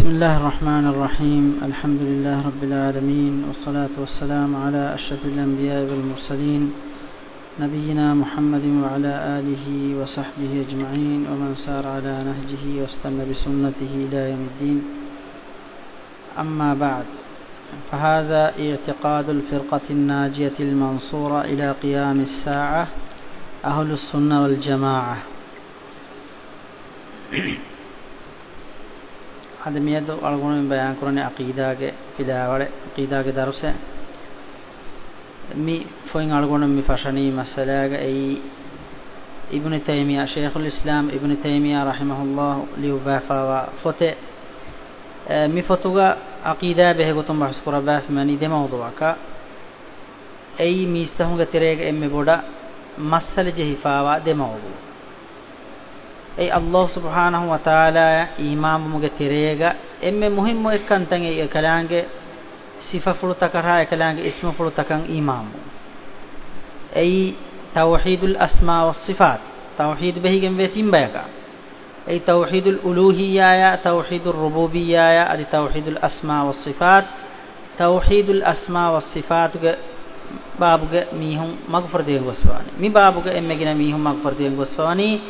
بسم الله الرحمن الرحيم الحمد لله رب العالمين والصلاة والسلام على أشرف الأنبياء والمرسلين نبينا محمد وعلى آله وصحبه أجمعين ومن سار على نهجه واستنى بسنته إلى يوم الدين أما بعد فهذا اعتقاد الفرقة الناجية المنصورة إلى قيام الساعة أهل السنة والجماعة हदमियत अलगुण में बयान करने अकीदा के इदावड़े अकीदा के दरस है मी फोइन अलगुण में फशनी मसला के ई इब्न तैमिया शेखुल इस्लाम इब्न तैमिया रहमहुल्लाह लिउबाफा व फते मी फतुगा अकीदा बेह गतम बहस कर बाफ मानी दे मौदुआ का ई मी इस्तहुगा तेरे के एम बोडा मसल जहिफावा दे मौदुआ أي الله سبحانه وتعالى إمام مجتريجا إما مهم إكان تنجي كلانج صفة فلتكرها كلانج اسم فلتكن إمام أي توحيد الأسماء والصفات توحيد به جنب يتم بيكا أي توحيد الألوهية يا توحيد الربوبية يا أدي توحيد الأسماء والصفات توحيد الأسماء والصفات بابك ميهم مغفر دين غسواني مي بابك إما جنا ميهم مغفر دين غسواني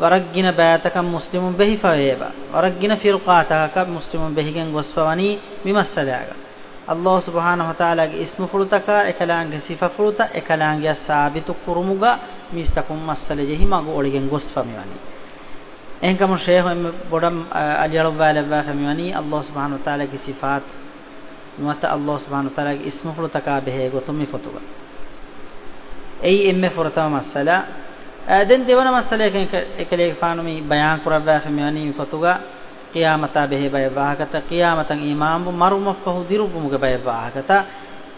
වරක්ගින බෑතකම් මුස්ලිමුන් බෙහි ෆවේවා වරක්ගින ෆිරුකාතක මුස්ලිමුන් බෙහිගෙන් ගොස් ෆවනි මිමස්සදාග අල්ලාහ් සුබ්හානහු වතාලාගේ ඉස්ම ෆුලුතක එකලාංගේ සිෆ ෆුලුත එකලාංගේ සාබිතු කුරුමුග මිස්තකුම් මස්සල ජෙහි මග ඔලිගෙන් ගොස් ෆමිවනි එංගම ෂේඛ් එම් බොඩම් අජලු වලවා ෆමිවනි අල්ලාහ් සුබ්හානහු වතාලාගේ සිෆාත් මත අල්ලාහ් සුබ්හානහු වතාලාගේ ඉස්ම ෆුලුතක බෙහෙ ගොතුම් මිෆතුග ඒ එම්මේ ෆුරතම මස්සලා دن دیونا مسئلے کے اکلے فانمی بیان کر رہا ہے میانی فتوگا قیامتا بہ بہ واہکتا قیامتا امام مرم فہو دیرو مگ بہ واہکتا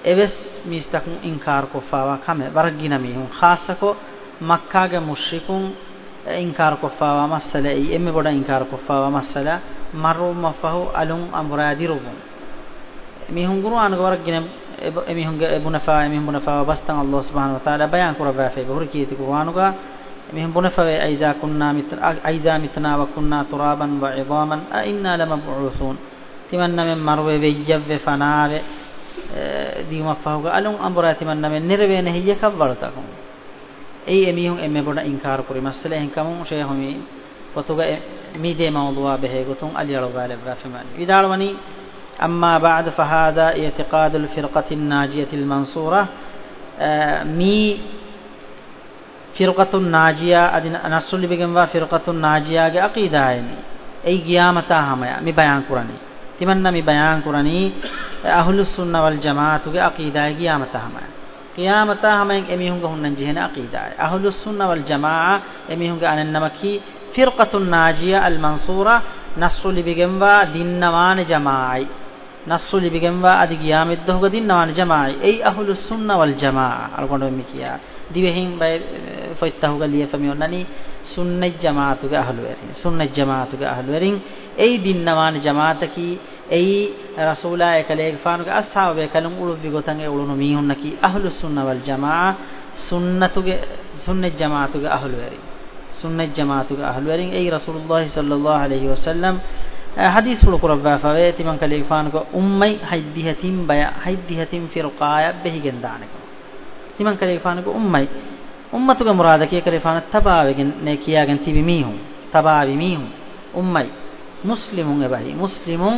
ایوس میستکن انکار کو فاوا کھمے ورگینا میہوں خاص کو مکہ کے مشرکون انکار کو فاوا مسئلے ایم بڑا انکار کو فاوا مسئلہ مرم فہو الم امرا دیرو میہوں گرو ان ورگینا එමිහුන්ගේ බුනෆා එමිහුන් බුනෆා වස්තන් අල්ලාහ් සුබ්හානහු වතාලා බයන් කරවා ෆේ බුරු කීති කුවානුගා بهم بنفى أيذا كنا متر أيذا متنا وكنا ترابا وعظاما أئنا لمبعوثون تمنى من مروي بيجب فناوي ديما فهوك ألون أمرا تمنى من نربين نهي كبرتكم أي أميهم أمي بنا إنكار كري مسألة إنكم شيخهم فتوغا ميدي موضوع بهيغتون أليرو غالب فمان إذا أما بعد فهذا اعتقاد الفرقة الناجية المنصورة مي ෆිරකතුන් නාජියා අදින නස්රුලි බෙගෙන් වා ෆිරකතුන් නාජියාගේ අකීදායනි ඒ ගියාමතා හැමය මේ බයන් කුරණි තිමන්න මේ බයන් කුරණි අහ්ලුස් සුන්න වල් ජමාතුගේ අකීදාය ගියාමතා හැමය ගියාමතා හැමෙන් එමිහුඟ හුන්නන් ජීහන අකීදාය අහ්ලුස් සුන්න වල් ජමාආ එමිහුඟ අනන්නමකි ෆිරකතුන් නාජියා අල් මන්සූරා නස්රුලි බෙගෙන් වා දින්නවාන ජමායි නස්රුලි බෙගෙන් වා අදි ගියාමෙද්දොහුග දින්නවාන ජමායි ඒ අහ්ලුස් සුන්න වල් ජමාආ අල්කොඬ මෙ කියා දිවෙහින් බය ෆොයිත්තහු ගලිය ෆමියොන්නනි සුන්නජ් ජමාතුගේ අහලු වෙරින් සුන්නජ් ජමාතුගේ අහලු වෙරින් එයි දින්නවාන ජමාතකි එයි රසූලා එකලේ ෆානුගේ අස්හාබේ කලම් උළු විගතන් ඒ උළුණු මීහුන්නකි අහලු සුන්න වල් ජමා සුන්නතුගේ සුන්නජ් ජමාතුගේ අහලු වෙරින් සුන්නජ් ජමාතුගේ අහලු වෙරින් එයි රසූලුල්ලාහි සල්ලල්ලාහු අලයිහි වසල්ලම් حديث القربا فويتي من كليفانك أمي هيديهتين بيا هيديهتين في رقايا بهي جندانك timan kale ifanugo ummai ummatuga murada kiya kale ifana tabawegen ne kiyagen tibi mihun tabawi mihun ummai muslimun ebahi muslimun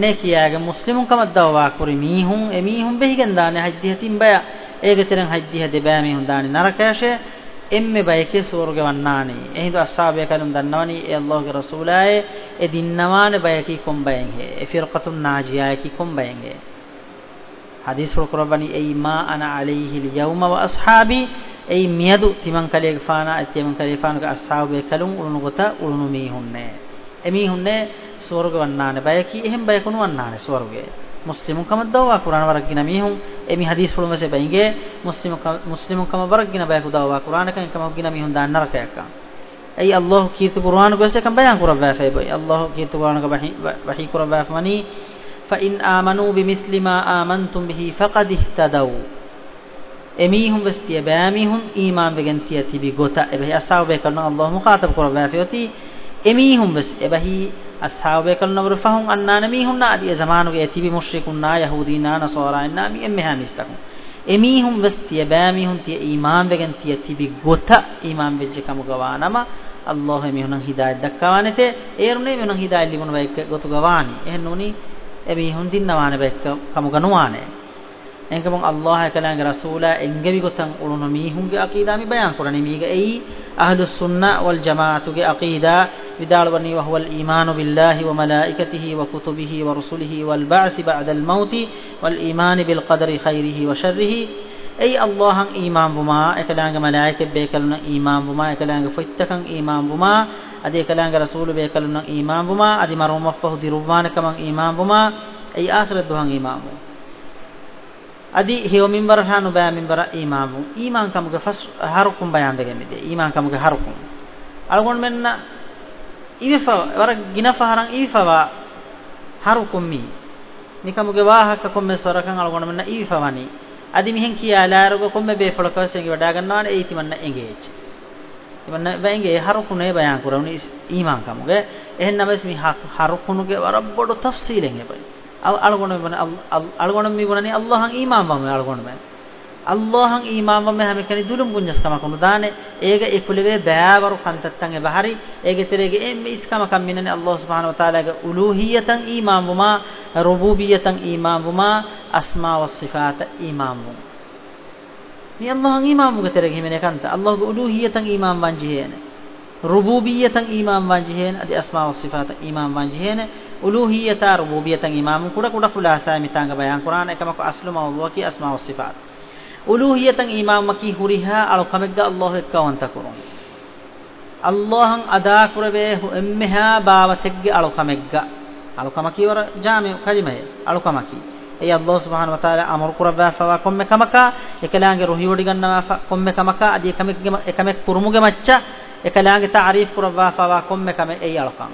ne kiyagen muslimun kama dawwa kuri mihun e mihun behigen dane hajdiha timbaya ege teren hajdiha deba mihun dane narakashe emme bayke surge wannani ehindu ashabe kalum dannawani e allahge rasulaye e dinnamane bayaki kombayenge e firqatun najiyaye ki kombayenge حديث القرباني أي ما أنا عليه اليوم وأصحابي أي ميدو تمن كليك فانا أتمن كليك فانا أصحاب كلون ولنغتا ولنميهن එමිහුන්න ස්වර්ග වන්නාන බයකි එහෙම බයකුණු වන්නාන ස්වර්ගය මුස්ලිමුකම දවවා කුරාන වරක්ගෙන මිහුන් එමි හදීස් වල මෙසේ බැංගේ මුස්ලිමුකම මුස්ලිමුකම වරක්ගෙන බයකු දවවා කුරානකන් කමක්ගෙන මිහුන් දාන්න රකයක්කම් أي الله كيرت قرآن قصة كم بيان قرآن فاي بي الله كيرت قرآن كبحي بحي قرآن فماني فإن آمنوا بمثل ما آمنتم به فقد اهتدوا එමීහුම් වස්තිය බෑමීහුම් ඊමාන් වෙගෙන් තිය තිබි ගොත එබැහි අසාවබය කරන අල්ලාහ් මුඛාතබ කර බෑෆියති එමීහුම් වස් එබැහි අසාවබය කරන වරෆහුම් අන්නාන මීහුම් නාදී සමානුගේ තිබි මුෂ්රිකුන්නා යහූදීනා නසෝරායන්නා මී එම්මහා මිස්තකුම් එමීහුම් වස්තිය බෑමීහුම් තිය ඊමාන් වෙගෙන් තිය තිබි ගොත ඊමාන් වෙජ්ජ කමු ගවානම අල්ලාහ් එමීහුම් හිදායත් දක්වානතේ ඒරුනේ මෙනුම් හිදායත් ලිබුණ වයික ගොතු ගවානි එහෙනුනි එබි හොඳින්නවාන බෙක්ක කමුගනුවානේ එංගමං අල්ලාහ කලංග රසූලා එංගවි ගොතන් උළුන මීහුන්ගේ අකීදා මි බයන් කරණි මීග එයි අහ්ලුස් සුන්නා වල් ජමාඅතුගේ අකීදා විදාල වනි වහුවල් ඊමානු බිල්ලාහි ව මලායිකතිහි ව කුතුබිහි ව රුසුලිහි වල් බාස් බාදල් මෞති වල් ඊමාන බිල් ඛදරි ඛෛරිහි ව ෂර්රිහි أي الله إيمان بما إكلانك ملائكة بيكلنا إيمان بما إكلانك فتكن إيمان بما adi kalanga rasul be kalunna iman buma adi marum maffahu dirwana kaman iman buma ai akhirat duhan iman bu adi hiyo minbar hanu ba minbar iman bu iman kamuga fas harukum bayan bege mide iman kamuga harukum algon menna ifa war ginafa haran ifa wa harukum mi mikamuge wahaka komme sorakan algon menna ifa wani adi mihen kiyala arugo komme be folakasenge wada gannawane eiti manna engage ඉවන්න බැංගේ හරුකුනේ බයන් කරවුනි ඊමාන් කමුගේ එහෙන්නම ඉස්මි හරුකුනුගේ වරබ්බඩ තෆ්සීලෙන් එපයි අලගොණ මෙබන අලගොණ මෙබනනි අල්ලාහන් ඊමාන් වම අලගොණ මෙ අල්ලාහන් ඊමාන් වම හැම කෙනි දුලුම් ගුන්ජස් කම කමු දානේ ඒක ඉකුලවේ බෑවරු කන්තත්තන් එබහරි ඒගේ තෙරේගේ එම් ඉස්කම කම් මිනනි අල්ලාහ් සුබ්හානහු වතාලාගේ උලූහියතන් ඊමාන් වම රුබූබියතන් ඊමාන් වම අස්මා වස් සිෆාත ඊමාන් වම මේ අල්ලාහන් ඊමාම් මුගතරගේ මෙන කන්ත අල්ලාහගේ උලූහියතන් ඊමාම් වංජිහේන රුබූබියතන් ඊමාම් වංජිහේන අදි අස්මා වස් සිෆාතන් ඊමාම් වංජිහේන උලූහියත රුබූබියතන් ඊමාම් කුඩ කුඩ ඛුලාසා මිතාංග බයන් කුරාන එකමක අස්ලු මවුවා කි අස්මා වස් සිෆාත උලූහියතන් ඊමාම් මකි හුරිහා අල කමෙක්ද අල්ලාහ එක්කවන් තකරුන් අල්ලාහන් අදා කුරවේ එම්මහා බාවතෙක්ගේ අල කමෙක්ගා අලුකම කියවර ජාමේ කලිමය අලුකම කි ey allah subhanahu wa taala amar kurava fa komme kamaka ekalaange ruhi wodi gannawa fa komme kamaka adi ekamekge ekamek kurumuge macca ekalaange taarif kurava fa komme kame ey alqan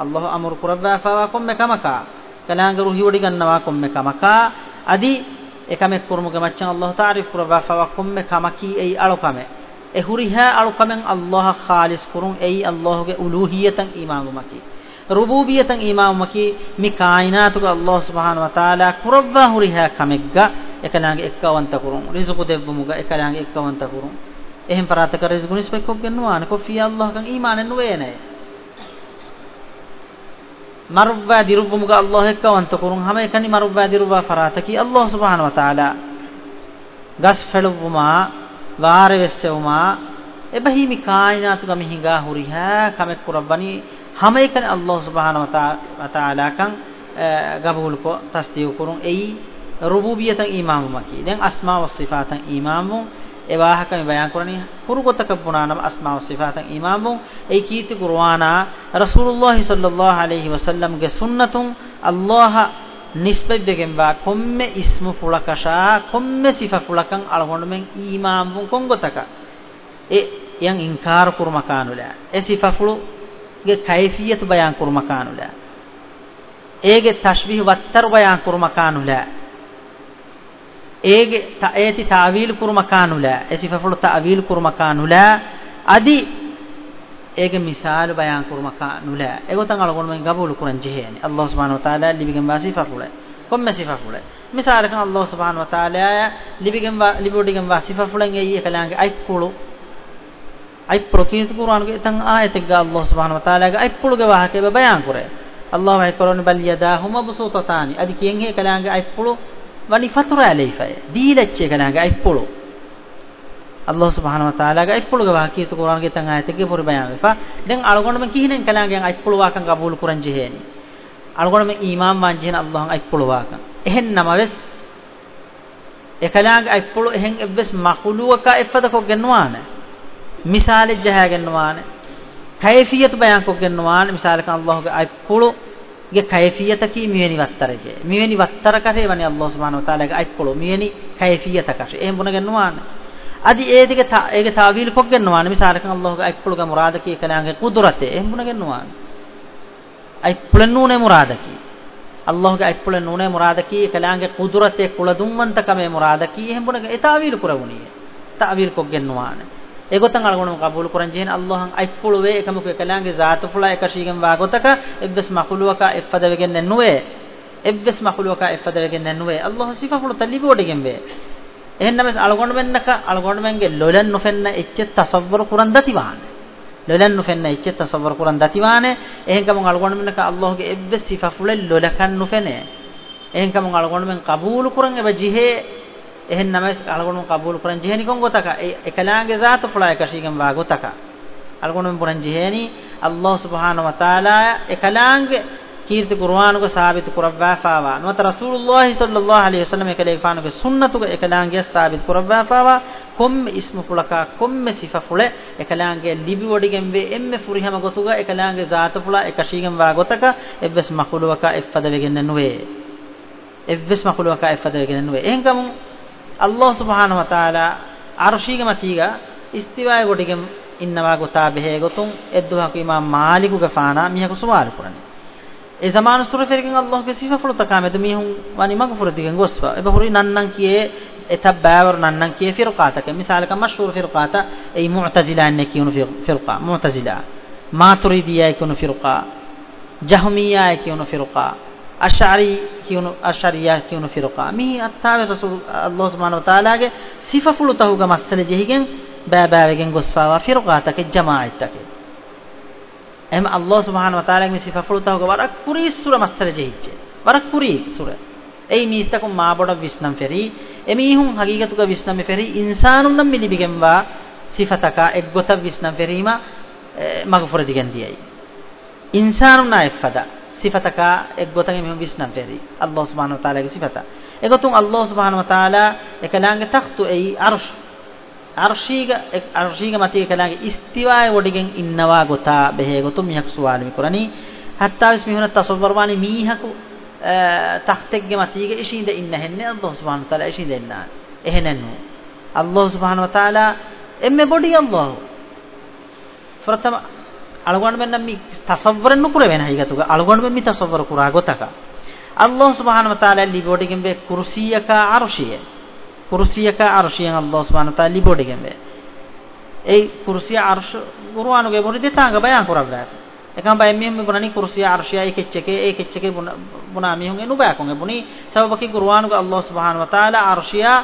allah amar kurava fa komme kamaka ekalaange ruhi wodi gannawa komme kamaka adi ekamek kurumuge macca allah taarif kurava fa komme kamaki ey alqame ehuriha alqamen allah khalis kurun ey allahge uluhiyatan imanumaki රුබූබියතන් ඊමාමකි මි කායිනාතුක අල්ලාහ් සුබ්හානහු වතාලා කුරබ්වා හුරිහා කමෙග්ගා එකනාගේ එක්කවන්ත කුරුම් රිසුකු දෙව්මුග එකනාගේ එක්කවන්ත කුරුම් එහෙන් ප්‍රාර්ථක රිසුකු නිස්පෙක් කොක් ගන්නවා නකො fee අල්ලාහ් කන් ඊමානෙන් නුවේ නෑ මරුබ්වා දිරුබ්මුග අල්ලාහ් එක්කවන්ත කුරුම් හැම එකනි මරුබ්වා දිරුබ්වා ෆරාතකි අල්ලාහ් සුබ්හානහු වතාලා ගස් ෆෙලුවුමා වාරෙවෙස්චුමා එබහි මි කායිනාතුක මිහිගා හුරිහා කමෙක් කුරබ්බනි hamaykan Allah subhanahu wa ta'ala kan gabul ko tasdiq kurun ei rububiyatan imamu maki dan asma wa sifatan imamu ebaha kami bayan kurani kuru ko takabunanam asma wa sifatan imamu ei kiti kurwana rasulullah sallallahu alaihi wasallam ge sunnatun Allah nisbebegen ba komme ismu fulakasha komme sifa fulakan alhonmen imamu kongotaka e yang inkar kurmakanula e sifa fulu ගේ කයිෆියතු බයන් කුරුමකානුල ඒගේ තෂ්බිහ් වත්තර බයන් කුරුමකානුල ඒගේ තේති තාවීල් කුරුමකානුල එසිෆෆුල් තාවීල් කුරුමකානුල අදි ඒගේ මිසාල බයන් කුරුමකානුල ඒගොතන් අලගොන මං ගබුල් කුරන් ජෙහෙනි අල්ලාහ් සුබ්හානහු වතාලා ලිබිගම් වාසිෆෆුල කොම් මෙසිෆෆුල මිසාලකන් අල්ලාහ් සුබ්හානහු වතාලා ලිබිගම් ලිබොඩිගම් වාසිෆෆුලන් ඒ කලාංගේ අයිකුළු ay prokirti qur'an ge tan ayat ge allah subhanahu wa taala ge ay pulu ge wah ke bayan kore allah wa koroni bal yadahu mabsutatani adi kien he kalang ge ay pulu wali fatura alayfa dilacche kalang ge ay pulu allah subhanahu wa taala ge ay pulu ge wah ke qur'an ge tan ayat ge pur bayan fa den algon me kihinen kalang ge ay pulu wa kan qabul quran je heni algon me iman manjen allah ay pulu wa kan ehen namawes ekalaang ay pulu ehen ebbes makhluqa ka effata ko genwana මිසාලෙ ජහගෙන්නවානේ කයිෆියත් බයන් කොගෙන්නවානේ මිසාලක අල්ලාහගේ අයි පුළු ගේ කයිෆියත කි මිවෙනි වත්තරජේ මිවෙනි වත්තර කරේ වනේ අල්ලාහ සුබ්හානහු තාලාගේ අයි පුළු මිවෙනි කයිෆියත කරේ එහෙම බුණගෙන්නවානේ අදි ඒදික ඒක තාවීල් කොගෙන්නවානේ මිසාලක අල්ලාහගේ අයි පුළුගේ මුරාදකී කනාගේ කුදුරතේ එහෙම බුණගෙන්නවානේ අයි පුළන් නුනේ මුරාදකී අල්ලාහගේ අයි පුළන් නුනේ මුරාදකී කලාගේ කුදුරතේ කුලදුම්වන්තකමේ මුරාදකී එහෙම බුණගේ ඒ තාවීල් කරවුණියේ තාවීල් කොගෙන්නවානේ egotan algunum qabul kuran jehen Allahan aifpulwe ekamuke kalange zaatufula ekashigem wagotaka ebbes makhluwaka effadawegen nennuwe ebbes makhluwaka effadawegen nennuwe Allah sifafulu talibodegemme ehennames algonum ennaka algonum enge lolan nufenna ecce tasawwur kuran datiwan lolan nufenna ecce tasawwur kuran datiwane ehenkamun algonum ennaka Allahge ebbes sifafule lolakan nufene ehenkamun algonum qabul kuran eba jihe ehen namas algonun qabul kuran jeheni kon gotaka ekalaange zaatu fulay kashigan wa gotaka algonun puran jeheni allah subhanahu wa taala ekalaange කීර්ති කුර්ආනක සාබිත කරවවාවා නවත රසූලුල්ලාහ සල්ලල්ලාහු අලයිහි වසල්ලම එකලේෆානක සුන්නතුක එකලාංගය සාබිත කරවවාවා කොම් ඉස්ම ෆුලකා කොම් සිෆා ෆුල එකලාංගය ලිබි වඩිගෙන් වේ එම්ම ෆුරිහම ගොතුක එකලාංගය ذات ෆුලා එකශීගම් වා ගොතක එබ්බස් මහුලවක එෆද වෙගෙන නුවේ එබ්බස් මහුලවක එෆද වෙගෙන නුවේ එහෙන්කම ಅಲ್ಲಾಹ್ ಸುಬಹಾನ ವತಾಲ ಅರ್ಷಿಗೆ ಮತೀಗ ಇಸ್ತಿವಾಯ ಗೊಟಿಗೆಂ ಇನ್ನವಾಗು ತಾಬೆಹೆ ಗೊತ್ತುಂ ಎದ್ದು ಹಾಕು ಇಮಾಮ್ ಮಾಲಿಕುಗ ಫಾನ ಮಿಹಕು ಸುವಾರು ಪುರಣಿ A ಜಮಾನ ಸುರ ಫೆರಿಗೆಂ ಅಲ್ಲಾಹ್ ಗೆ ಸಿಫಾ ಫುಳು ತಕಾಮೆದು ಮಿಹುಂ ವಾನಿ ಮಗ ಫುರದಿಗೆಂ ಗೊಸ್ವ ಎಬ ಹುರಿ ನನ್ನಂ ಕಿಯೆ ಎತಬ್ಬಾವರ್ ನನ್ನಂ ಕಿಯೆ ಫಿರುಕಾತಕೆ ಮಿಸಾಲಕ ಮಶ್ಹೂರ್ ಫಿರುಕಾತ I ಮುಅತಜಿಲ ಅನ್ನೆ ಕಿಯುನು ಫಿರುಕಾ ಮುಅತಜಿಲ ಮಾತುರಿದಿಯಾ ಕಿಯುನು ಫಿರುಕಾ ಜಹಮಿಯಾ ಕಿಯುನು ಫಿರುಕಾ ಅಶಾರಿ ಕಿಯುನು ಅಶಾರಿಯ ಕಿಯುನು ಫಿರುಕಾ ಮಿಹಿ ಅತ್ತಾವೆ ರಸೂಲ್ ಅಲ್ಲಾಹ್ ಸುಬ್ಹಾನ ವ ತಾಲಾಗೆ ಸಿಫಫುಳು ತಹುಗ ಮಸ್ಸಲೆ ಜೆಹಿಗೆನ್ ಬಾಬಾವೆಗೆನ್ ಗೊಸ್ಫಾವಾ ಫಿರುಕಾತಕೆ ಜಮಾಅತಕೆ ಎಹಮ ಅಲ್ಲಾಹ್ ಸುಬ್ಹಾನ ವ ತಾಲಾಗೆ ಮಿ ಸಿಫಫುಳು ತಹುಗ ವರಕ್ ಕುರಿ ಸುರ ಮಸ್ಸಲೆ ಜೆಹಿಚ್ಚೆ ವರಕ್ ಕುರಿ ಸುರ ಎಯಿ ಮೀಸ್ತಕು ಮಾಬಡ ವಿಸ್ನಂ ಫೆರಿ ಎಮೀಹುಂ ಹಗೀಗತುಗ ವಿಸ್ನಂ ಫೆರಿ ಇನ್ಸಾನುಂ ನಂ ಮಿಲಿಬಿಗೆಂವಾ ಸಿಫತಕ ಎಗ್ಗೊತ ವಿಸ್ನಂ ಫೆರಿಮಾ ಮಗಫುರದಿಗೆನ್ ದಿಯೈ ಇನ್ಸಾನುಂ ನಾ ಎಫದಾ සිෆත का एक गोतंगे में विष्णु फेरी अल्लाह सुब्हान व तआला की सिफता एक तुम अल्लाह सुब्हान व तआला एक लांगे तख्त ए अर्श අර්ශීග අර්ශීග මතයේ කලගේ ඉස්තිවාය වඩිගෙන් ඉන්නවා ගොතා බෙහෙගොතුම් මිහක් සුවාල මිකුරණි හත්තාවිස් මිහුන තසවර්වානි මීහකු තක්තෙක්ගේ මතීගේ ඉෂින්ද ඉන්න හෙන්නේ අල්ලාහ් සුබ්හානහු තාලා ඉෂින්ද ඉන්න එහෙනනු අල්ලාහ් සුබ්හානහු තාලා එම්මෙ බොඩි අල්ලාහ් ප්‍රථම අලුගොන්න මෙන්න මි තසවරන්න පුරවෙන හයිගතුක අලුගොන්න මෙමි තසවර කුරා ගොතක අල්ලාහ් සුබ්හානහු වතාලා ලිබෝඩිගෙන් වේ කුර්සියක අර්ශිය කුර්සියක අර්ශියෙන් අල්ලාහ් සුබ්හානහු වතාලා ලිබෝඩිගෙන් වේ ඒ කුර්සිය අර්ශ ගුරුවානුගේ බොරි දෙතාංග බයන් කරවලා එකම් බය මෙහෙම බුණනි කුර්සිය අර්ශියයි කෙච්චකේ ඒ කෙච්චකේ බුණා මිහුන් එනු බයකොන් එබුණි සබබකි ගුරුවානුගේ අල්ලාහ් සුබ්හානහු වතාලා අර්ශියා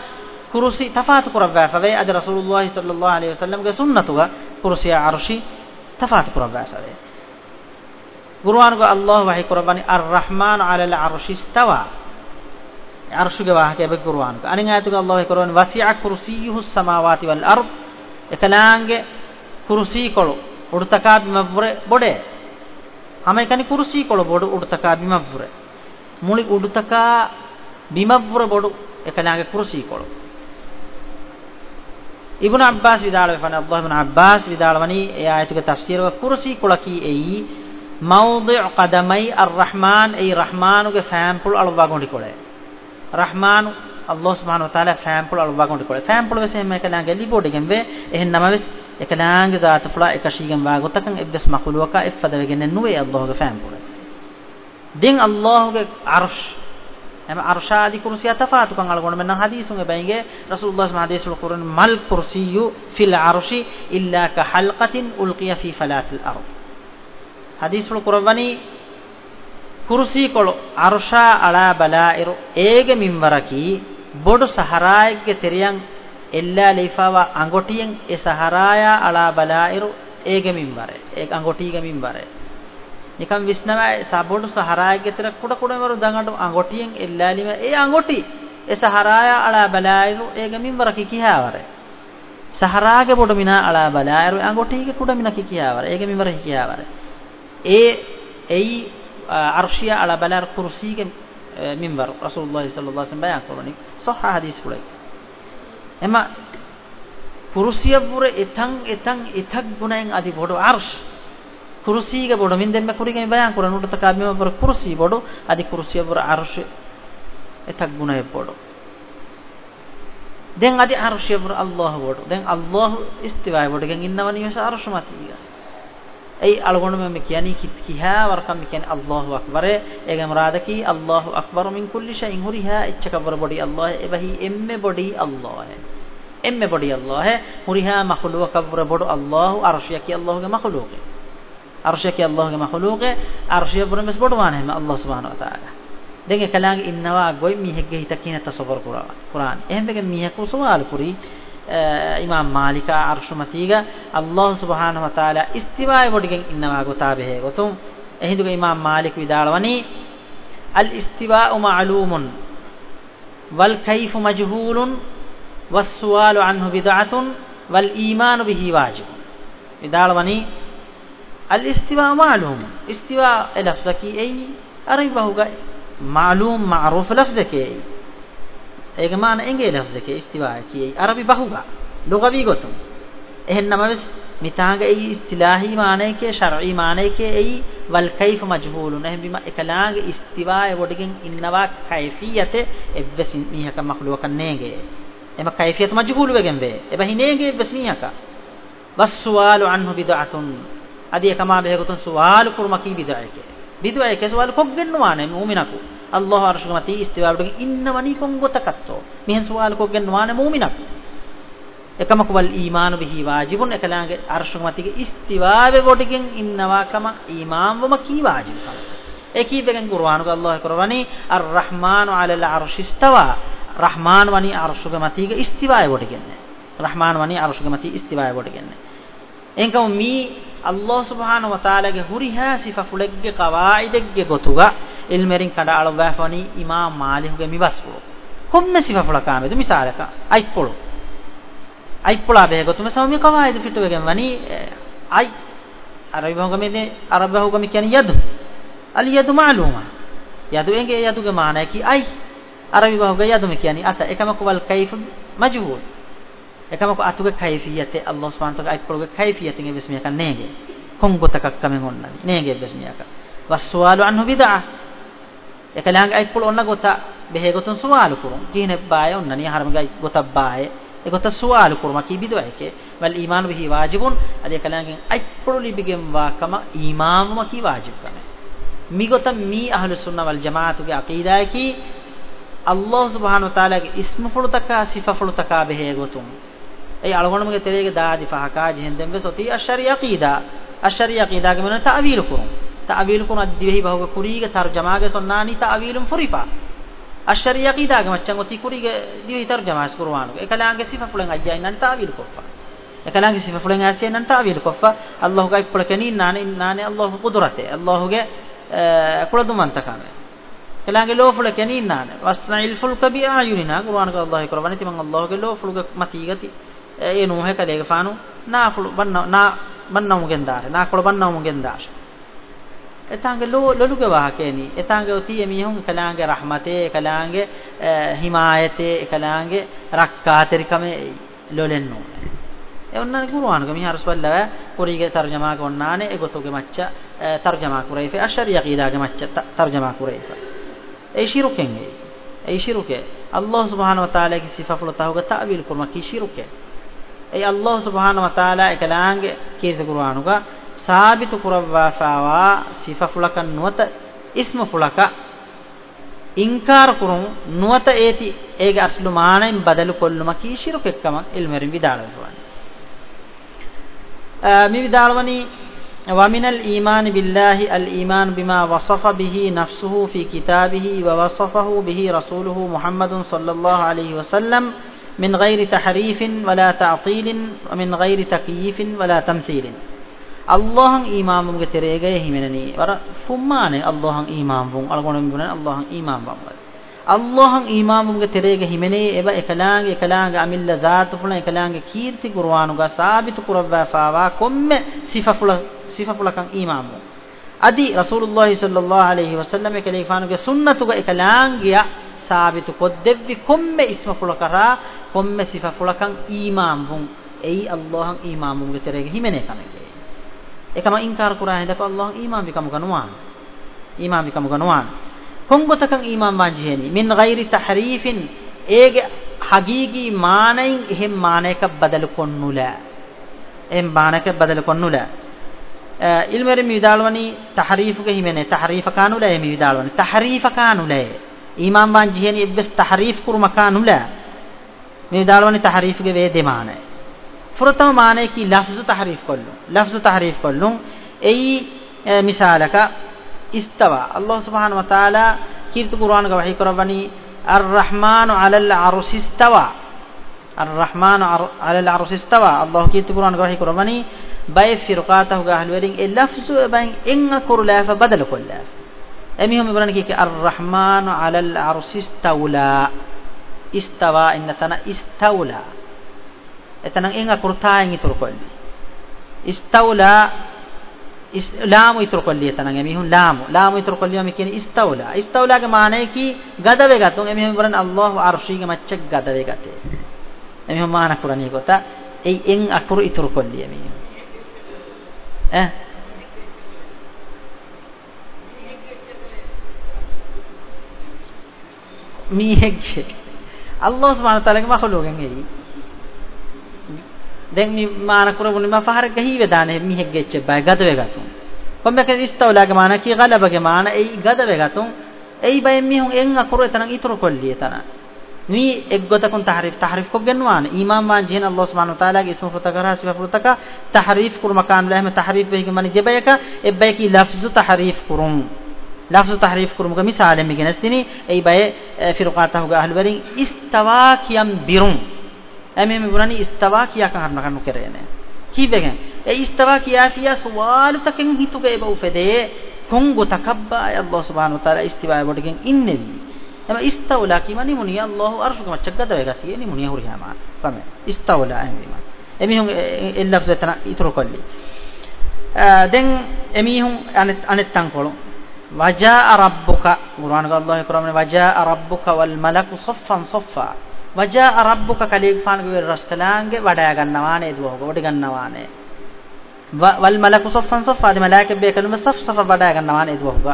කුරුසි තෆාත් කරවලා ෆවේ අද රසූලුල්ලාහි සල්ලල්ලාහු අලයිහි වසල්ලම්ගේ සුන්නතුග කුර්සිය අර්ශි تفات قرآن باسره قرآن قال الله وحي قرآن الرحمن على العرش استوى عرش کے واہتے بے قرآن کا انہیں آیتو کہ اللہ قرآن وسیع کرسیہ السماوات والارض එකලාංගේ කුරුසී කොළ උඩුතකා බිම බොඩේ හැම එකනි කුරුසී කොළ බොඩ උඩුතකා බිම වර මුලි උඩුතකා බිම වර බොඩ එකලාංගේ කුරුසී කොළ ඉබ්නු අබ්බාස් විදාළ වෙන අබ්දුල් ඉබ්නු අබ්බාස් විදාළ වනි ඒ ආයතක තෆ්සීරව කුර්සි කුලකී එයි මෞදි කදමයි අර්රහ්මාන් ඒ රහ්මානුගේ ෆෑම්පල් අලවා ගොඩි කොලේ රහ්මානු අල්ලාහ් සුබ්හානහු තාලා ෆෑම්පල් අලවා ගොඩි කොලේ ෆෑම්පල් වෙසේ මේක ලාගේ ලිබෝඩ් එකෙන් වේ එහෙන් නම වෙස් එක ලාගේ ذات පුලා එක ශීගම් වාගොතකන් එබ්බස් මහලුවක එෆද වෙගෙන නුවේ අල්ලාහ්ගේ ෆෑම්පල් දෙන් අල්ලාහ්ගේ අර්ෂ් එම අර්ෂාදි කුර්සිය තෆාතුකන් අල්ගොන මෙන්න හදීසුන් එබැයිගේ රසූලුල්ලාහ් මහදීසුල් කුර්න් මල් කුර්සියු ෆිල් අර්ෂි ඉල්ලා ක හල්කතින් උල්කිය ෆී ෆලාතිල් අර්ද් හදීසුල් කුර්වනි කුර්සි කොළ අර්ෂා අලා බලායිරු ඒගෙ මින්වරකි බොඩු සහරායගේ තෙරියන් එල්ලා ලීෆාවා අඟොටියෙන් ඒ සහරායා අලා බලායිරු ඒගෙ මින්වරේ ඒ අඟොටිගෙ මින්වරේ නිකම් විස්නවයි සබොඩු සහරාය ගෙතර කුඩ කුඩවරු දඟඩු අඟොටියෙන් එල්ලාලිම ඒ අඟොටි ඒ සහරාය අලා බලායරු ඒ ගමින් වර කිකිහවර සහරාගේ පොඩ මිනා අලා බලායරු අඟොටිගේ කුඩ මිනා කිකිහවර ඒ ගමින් වර කිකිහවර ඒ එයි අර්ෂිය අලා බලාර කුර්සීගේ මින්වර රසූලුල්ලාහි සල්ලල්ලාහු අලයිහි වසල්ලම් බයන් කරනි සහ හදීස් පුරයි එම කුර්සිය පුර එතන් එතන් එතක් ගුණයෙන් අධි පොඩ අර්ෂ kursiga bodu min demme kurige bayan kuran udu taka mema bor kursi bodu adi kursiya bor arsh etak gunaye bodu den adi arshiya bor allah bodu den allah istiwaye bodu gen innawani wesa arsh matiya ei algonu me kiyani kit kiha war kam kiyani allahu akbar ege murada ki allahu akbar min kulli shay'in huriha ichcha kabar bodi allah ebahi emme bodi allah emme bodi allah huriha makhluqa kabra bodu allah arshiya ki allah ge makhluqe අර්ශයක අල්ලාහගේ මහලූකේ අර්ශය පුරමස් බොඩවාන හැම අල්ලාහ් සුබ්හානහු වතාලා දෙක කලාංග ඉන්නවා ගොයි මිහෙක්ගේ හිත කියන තසවර් කුරාන කුරාන එහෙම එක මිහෙකු සවාල් කුරි ඉමාම් මාලිකා අර්ශමතීග අල්ලාහ් සුබ්හානහු වතාලා ඉස්තිවාය බොඩිගෙන් ඉන්නවා ගොතාබෙහෙ ගොතුම් එහිදුගේ ඉමාම් මාලික විදාලවනි අල් ඉස්තිවාඋ මඅලූමුන් වල් කයිෆු මජහූලුන් වස් සුවාලු අන්හු බිදඅතුන් වල් ඊමානු බිහි වාජිබ් විදාලවනි الاستواء معلوم استواء لفظك أي أريبه معلوم معروف لفظك أي ඒක මාන එංගේ ලෆ්සක ඉස්තිවාය කියයි අරබි බහුගා ලොගවී ගොතුම් එහෙන්නම වෙස් මිතාග ඒ ඉස්තිලාහි මානයකේ ශරයි මානයකේ ඒ වල් කයිෆ් මජහූලුන එහෙබිම එකලාගේ ඉස්තිවාය වඩකින් ඉන්නවා කයිෆියත එවස් මීහක මහලුවක නේගේ එම කයිෆියත මජහූල් වෙගෙන් වේ එබහි නේගේ එවස් මීහක والسؤال عنه بدعة ಅದಿ ಕಮಾ ಬೇಗತುನ್ ಸುವಾಲು ಕುರ್ಮ ಕಿ ಬಿದಾಯಕೆ ಬಿದಾಯಕೆ ಸುವಾಲು ಕೊಗ್ಗೆನ್ನುವಾನೆ ಮೂಮಿನಕು ಅಲ್ಲಾಹ್ ಅರ್ಶು ಮತಿ ಇಸ್ತಿವಾಬಿಗೆ ಇನ್ನ ಮನಿ ಕೊಂಗೊತ ಕತ್ತೋ ಮಿಹನ್ ಸುವಾಲು ಕೊಗ್ಗೆನ್ನುವಾನೆ ಮೂಮಿನಕು එකමක වල් ඊමානු බිහි වාජිබුන් එකලාගේ අර්ශු මතිගේ ඉස්තිවාවේ කොටකින් ඉන්නවා කම ඊමාන් වම කී වාජිබ කම ඒ කීපෙන් කුර්ආනුක අල්ලාහ් කරවනි අර් රහ්මානු අලල් අර්ශ් ඉස්තවා රහ්මාන් වනි අර්ශුක මතිගේ ඉස්තිවාවේ කොටකින් රහ්මාන් වනි අර්ශුක මති ඉස්තිවාවේ කොටකින් එංකම මී අල්ලාහ් සුබ්හානහු වතාලාගේ හුරිහා සිෆා ෆුලෙග්ගේ කවායිදෙග්ගේ ගොතුගා ඉල්මෙරින් කඩ අලවැෆනි ඉමාම් මාලිහුගේ මිවස්වෝ හොම්ම සිෆා ෆුලකාන වේදු මිසාලක අයිප්පොළු අයිප්පොලා බේ ගොතුම සෞමි කවායිද ෆිටුවගෙන් වනි අයි අරබහුගමේ අරබහුගම කියන්නේ යදු අල් යදු මාලුමා යදු එගේ යදුගේ මානයි කි අයි අරබහුගේ යදුම කියන්නේ අත එකම කුවල් කයිෆ මජහූල් ekama ko atuge kaifiyate Allah subhanahu wa ta'ala ikpologe kaifiyate nge besmiya kan nege kongo takak kamen onnani nege besmiya ka waswalu anhu bid'ah ekalang ikpol onna gota behe gotun suwalu kurun dine baaye onnani haram ga gota baaye e gota suwalu kurma ki bid'ah ke wal iman bihi wajibun ade ekalang ikpololi bigem wa kama imam ma ki wajib kamen migota mi ahlus sunna wal jamaatuge aqida ki Allah subhanahu wa ta'ala ge ismu fulutaka sifa fulutaka behe gotun اي الغنم تريك داد فحكاج هندم بسوتي الشريعه عقيده الشريعه عقيده كمان تعويل كرم تعويل كرم ادي بهو كوريغ ترجمه سناني تعويل فريفا الشريعه عقيده كمان چنگوتي كوريغ دي ترجمه كروانو اكلانگه صفه فلن اجاي نان تعويل كرفا එකලංගේ සිෆෆුලෙන් ඇසේ නන්ට අවිල් කොෆා අල්ලාහුගේ ඉප්පලකනින් නානේ නානේ අල්ලාහු කුදරතේ අල්ලාහුගේ කුලදුමන්තකමේ එකලංගේ ලෝෆුල කනින් නානේ වස්නයිල් ෆුල්ක බි ආයුනිනා කුර්ආන් ක අල්ලාහ් කරවන්නේ තිමන් අල්ලාහුගේ ලෝෆුලක මතීගති ඒ නූහ කලේග ෆානු නා ෆුළු බන්න නා බන්නමු ගෙන්දාර නා කොළ බන්නමු ගෙන්දාර එතංගේ ලෝ ලොලුගේ වාහකේනි එතංගේ ඔතිය මිහුන් කලාංගේ රහමතේ කලාංගේ හිමායතේ කලාංගේ රක්කාතරිකමේ ලොලෙන්නෝ එවන්නන කුර්ආනක මිහ රසවල්ලව කුරීගේ තර්ජමා කොන්නානේ ඒගොතෝගේ මච්ච තර්ජමා කුරේ ෆේ අෂරිය කීදාගේ මච්ච තර්ජමා කුරේ ඒ ශිරුකෙන් ඒ ශිරුකේ අල්ලාහ් සුබ්හානහු වතාලාගේ සිෆා ෆලතාවගේ තාවීල් කුර්මා කී ශිරුකේ ay allah subhanahu wa taala ekalaange kirta qur'anuga saabitu kurawwaafawa sifa fulakan nuwata ismu fulaka inkar kurum nuwata eti ege aslu maanayn badalu kolluma ki shirku ekkama ilmerin vidalawani mi vidalawani ومن الإيمان بالله الإيمان بما وصف به نفسه في كتابه ووصفه به رسوله محمد صلى الله عليه وسلم من غير تحريف ولا تعطيل ومن غير تكييف ولا تمثيل اللهم إمامك تريغي همنني ورا فمانه اللهم إمامكم ألغون بنا اللهم إمامكم اللهم إمامك تريغي همني إبا إكلانغ إكلانغ عمل ذات فلان إكلانغ كيرتي قرآنك ثابت قربا فاوا كم صفة فلان صفة فلان إمامكم අදි රසූලුල්ලාහි සල්ලල්ලාහු අලයිහි වසල්ලම කලීෆානුගේ සුන්නතුග එකලාංගියා ಸಾಬಿತು ಕೊದ್ದೆವ್ವಿ ಕೊಮ್ಮೆ ಇಸ್ಮ ಫುಳಕರ ಕೊಮ್ಮೆ ಸಿಫಾ ಫುಳಕಂ ಈಮಾಮ್ ಹುಂ ಎಯಿ ಅಲ್ಲಾಹಂ ಈಮಾಮ್ ಹುಂಗೆ ತೆರೆಗೆ ಹಿಮೆನೆ ಕನಗೆ ಏಕಮ ಇಂಕಾರ ಕುರಾ ಹೆದಕ ಅಲ್ಲಾಹಂ ಈಮಾಮ್ ವಿಕಮ ಗನುವಾನ್ ಈಮಾಮ್ ವಿಕಮ ಗನುವಾನ್ ಕೊಂಗೊತಕಂ ಈಮಾಮ್ ವಾಂಜಿಹೇನಿ ಮಿನ್ ಗೈರಿ ತಹರೀಫಿನ್ ಏಗೆ ಹಗೀಗಿ ಮಾನೈನ್ ಎಹೆಂ ಮಾನೈಕ ಬದಲು ಕೊನ್ನುಲ ಎಹೆಂ ಮಾನೈಕ ಬದಲು ಕೊನ್ನುಲ ඉල්මරි මිවිදාලවනි තහරීෆක හිමනේ තහරීෆකානුලේ මිවිදාලවනි තහරීෆකානුලේ ඊමාම් බන් ජිහනි එබ්බස් තහරීෆ් කුරු මකානුලා මේ දාලවනේ තහරීෆ් ගේ වේ දෙමාන ෆුරතම මානේ කි ලෆ්සු තහරීෆ් කොල්ලු ලෆ්සු තහරීෆ් කොල්ලු එයි මිසාලක ඉස්තවා අල්ලාහ් සුබ්හානහු වතාලා කීර්ති කුර්ආන ගවහි කරවනි අර්රහ්මානු අලල් අරුසි ඉස්තවා අර්රහ්මානු අලල් අරුසි ඉස්තවා අල්ලාහ් කීර්ති කුර්ආන ගවහි කරවනි බයි ෆිරකාතහු ගහල් වරින් ඒ ලෆ්සු බන් එංග කුරුලාෆ බදල කොල්ලාෆ එමිහොම ඉවරණ කියේ අර්රහ්මානු අලල් අර්ෂි ස්තවුලා ඉස්තවා ඉන්න තන ඉස්තවුලා එතන එංග කුර්තායන් ඉතුරු කොල්ලි ඉස්තවුලා ඉස්ලාමු ඉතුරු කොල්ලි එතන එමිහොන් ලාමු ලාමු ඉතුරු කොල්ලි මම කියන්නේ ඉස්තවුලා ඉස්තවුලාගේ මානයි කි ගද වේගත් උන් එමිහොම ඉවරණ අල්ලාහ් අර්ෂිගේ මච්චක් ගද වේගතේ එමිහොම මාන කුරණී කොට ඒ එං අකුරු ඉතුරු කොල්ලි එමිහොන් ඈ මීහෙක්ගේ අල්ලාහ් සුබ්හානහු තාලාගේ මහලෝගෙන් එයි දැන් මේ මාන කරමුනි මා ෆහර ගහී වේදානේ මීහෙක්ගේ ච බය ගත වේගතුන් කොම්බක ඉස්තවලාගේ මාන කී ගලබගේ මාන එයි ගත වේගතුන් එයි බය මීහුන් එන් අකුර එතන ඉතුරු කොල්ලිය එතන මේ එක්ගතකුන් තහරිෆ් තහරිෆ් කො ගන්නවාන ඊමාම් වාන් ජීන අල්ලාහ් සුබ්හානහු තාලාගේ ඉස්ම ෆුතකරා සිව ෆුතක තහරිෆ් කුර මකාන් ලහම තහරිෆ් වෙහි මනි ජබයක එබ්බයකි ලෆ්සු තහරිෆ් කුරුම් ලෆ්ස් තහරීෆ් කුරුමුක මිසාලෙම ගෙනස්තිනි ඒ බය ෆිරකාතහුගේ අහල්වරින් ඉස්තවා කියම් බිරුම් එමෙම බුරණි ඉස්තවා කියා කරන කන්නු කරේනේ කිවෙගෙන් ඒ ඉස්තවා කියා ෆියා සුවාලු තකෙන් හිතුගේ බෝෆෙදේ කොංගු තකබ්බා අල්ලාහ් සුබ්හානහු තාලා ඉස්තිවා බොඩගෙන් ඉන්නෙවි එම ඉස්තවලා කිමනි මුනිය අල්ලාහ් අර්ෂුක මච්චග්ගද වේගා තියෙනි මුනිය හුරියාමා තමයි ඉස්තවලා එමෙම එමිහුන් එල්ලෆ්ස් එතන ඉතුරු කොල්ලි දැන් එමිහුන් අනෙත් අනෙත් තන් කොළොන් وجاء ربك قرآن قال الله يكرمني وجاء ربك والملك صفا صفا وجاء ربك කලීග් ෆාන්ගේ රස්කලාංගේ වඩා ගන්නවානේ දුවෝග වඩ ගන්නවානේ والملك صفا صفا دي ملائكه බේකනුම صف صف වඩා ගන්නවානේ දුවෝග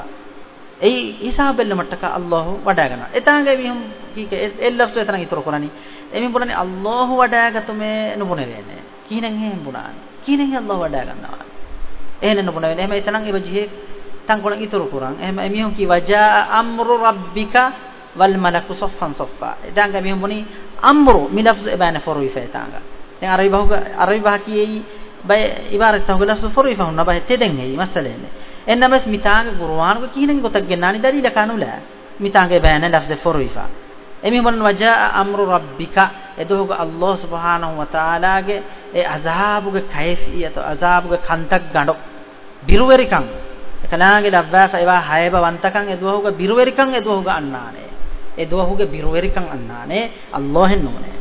ඒ හිසාබ් බෙල්ල මට්ටක අල්ලාහ් වඩා ගන්නවා එතනගේ විහම් කීක එල්ලස්තු එතන ඉතුරු කරණි එමින් පුරණි අල්ලාහ් වඩා ගතුමේ නුබුනේ දෙන්නේ කීනෙන් හේම් පුරාණ කීනෙන් අල්ලාහ් වඩා ගන්නවා එහෙන නුබුනේ එහෙම එතනගේ වජිහේ tanggulang itu kurang. Eh mihun ki waja amru rabbika wal malaku soffan soffa. Itanga mihun boni amru milafz ibana furu ifetanga. දැන් අර විභාග අර විභාගියේ බය ඉබාරත් තහුග ලෆ්ස් ෆොරි ෆහුන බය තෙදෙන් හේ මසලෙන්නේ එන්නමස් මිතාංග ගුරුවානුක කිහිනෙන් ගොතක් ගෙනානි දරිල කනුල මිතාංගේ බයන ලෆ්ස් ෆොරි ෆා එමි මොන වජා අම්රු රබ්බික එදෝග අල්ලාහ් සුබ්හානහු වතාලාගේ ඒ අසාබුගේ කයිෆියත අසාබුගේ කන්තක් ගඬ බිරුවරිකම් එකනාගේ දබ්බාස ඒවා හයබ වන්තකන් එදුවහුගේ බිරුවෙරිකන් එදුවහුගේ අන්නානේ එදුවහුගේ බිරුවෙරිකන් අන්නානේ අල්ලාහෙන් නෝනේ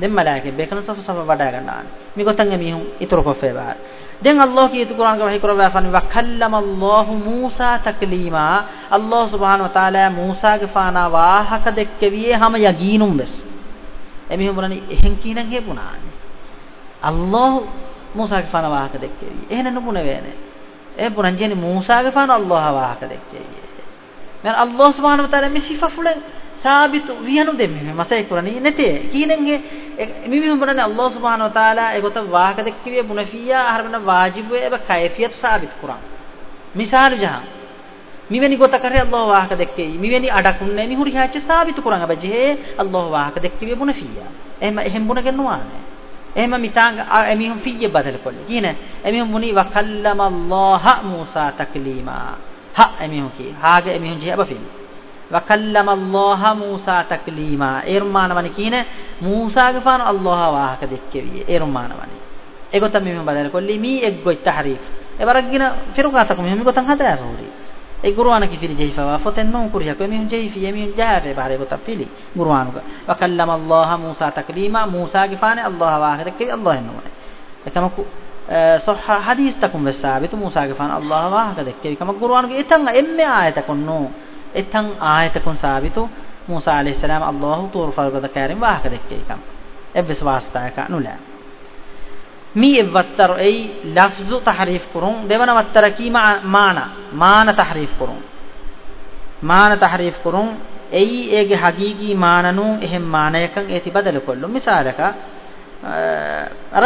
දැන් මලාකේ බේකන සොෆ සොෆ වඩා ගන්නානේ මිගොතන් එමිහුන් ඉතුරු කොෆේ බාර දැන් අල්ලාහ කී තුකුරාන් ගවහි කරවා ෆන් වකල්ලම අල්ලාහ් මූසා තක්ලීමා අල්ලාහ් සුබ්හාන වතාලා මූසාගේ ෆානා වාහක දෙක්කවියේ හැම යගීනුම් වෙස් එමිහුන් බලන්නේ එහෙන් කීනම් හේපුණානේ අල්ලාහ් මූසාගේ ෆානා වාහක දෙක්කවියේ එහෙන නුකුණ වේනේ e buranjeni Musa'ge fan Allah'a vaaka dekkeye men Allah subhanahu wa ta'ala me sifa fulen sabitu vihanu demme masai kurani nete kinenge mimi humrane Allah subhanahu wa ta'ala e gota vaaka dekkiye munafiya harmana wajibu e ba kayfiyat sabit kuran misal jahan මිවැනි ගොත කරේ අල්ලාහ් වාහක දෙක්කේ මිවැනි අඩකුන් නැමි හුරිහාච්ච සාබිත කරන් අබජේ අල්ලාහ් වාහක දෙක්කේ වුණ ෆියා එහෙම එහෙම් වුණ ගන්නවා නෑ එහෙම මිතාංග එමිහුම් ෆිය බදල් කොල්ලි කියන එමිහුම් මුනි වකල්ලම අල්ලාහ මූසා තක්ලීමා හ එමිහුම් කී හාග එමිහුම් ජීබ ෆිල් වකල්ලම අල්ලාහ මූසා තක්ලීමා එර්මානවනි කියන මූසා ගෆාන අල්ලාහ වාහක දෙක්කෙවිය එර්මානවනි ඒගොතම මෙහෙම බදල් කොල්ලි මී එක්ගොයි තහරීෆ් එවරග්ගින ෆිරුකාතකම මෙහෙම ගොතන් හදලා රෝරි ඒ ගුරුආන කිෆිරි ජෙයිෆවා ෆොතෙන් මම කුරියා කෝ මිහුන් ජෙයිෆි යමිහුන් ජාරේ බාරේ ගොත පිලි ගුරුආනුක වකල්ලම අල්ලාහ මූසා තක්ලීමා මූසා ගිෆානේ අල්ලාහ වාහිර කිරි අල්ලාහ එන්නුමනේ එකම සහ හදීස් තකුම් වෙසාවිතු මූසා ගිෆාන අල්ලාහ වාහිර දෙක්කේ එකම ගුරුආනුක එතන් එම්මේ ආයතකුන් නෝ එතන් ආයතකුන් සාවිතු මූසා আলাইহিস සලාම් අල්ලාහ් තෝර ෆල්ගද කෑරින් වාහිර දෙක්කේ එකම එබ්බස් වාස්තායක නුලා مي وتر اي لفظ تحريف كرون ديوانا وتر كي معنى معنى تحريف كرون معنى تحريف كرون اي ايگه حقيقي معنى نو اهم معنى يكن ايتي بدل كله مثالك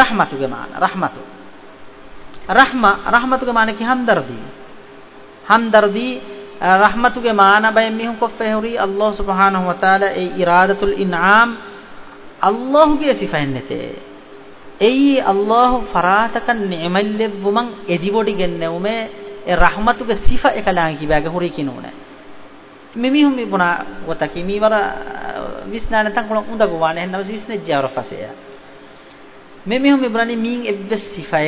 رحمتك معنى رحمتك රහම රහමතුගේ මාන කි හම්දර්දී හම්දර්දී රහමතුගේ මාන බය මිහුන් කොෆේ හුරි අල්ලාහ් සුබ්හානහු වතාලා ඒ ඉරාදතුල් ඉන්ආම් අල්ලාහ්ගේ සිෆෙන් නැතේ ಎಯಿ ಅಲ್ಲಾಹು ಫರಾತಕ ನೆಮಲ್ಲೆವ್ವುಮಂ ಎದಿವೊಡಿಗೆನ್ನೆವುಮೆ ಎ ರಹಮತುಗೆ ಸಿಫ ಎಕಲಾಂಗಿಬಾಗೆ ಹುರಿಕಿನೂನೆ මිමිහුම් මිබුණා ගොතකි මීවර විස්නාන තංගුල උඳගුවාන හෙන්නම විස්නෙජ්ජවර ෆසය මිමිහුම් මිබුණනි මීන් එබ්බස් සිෆය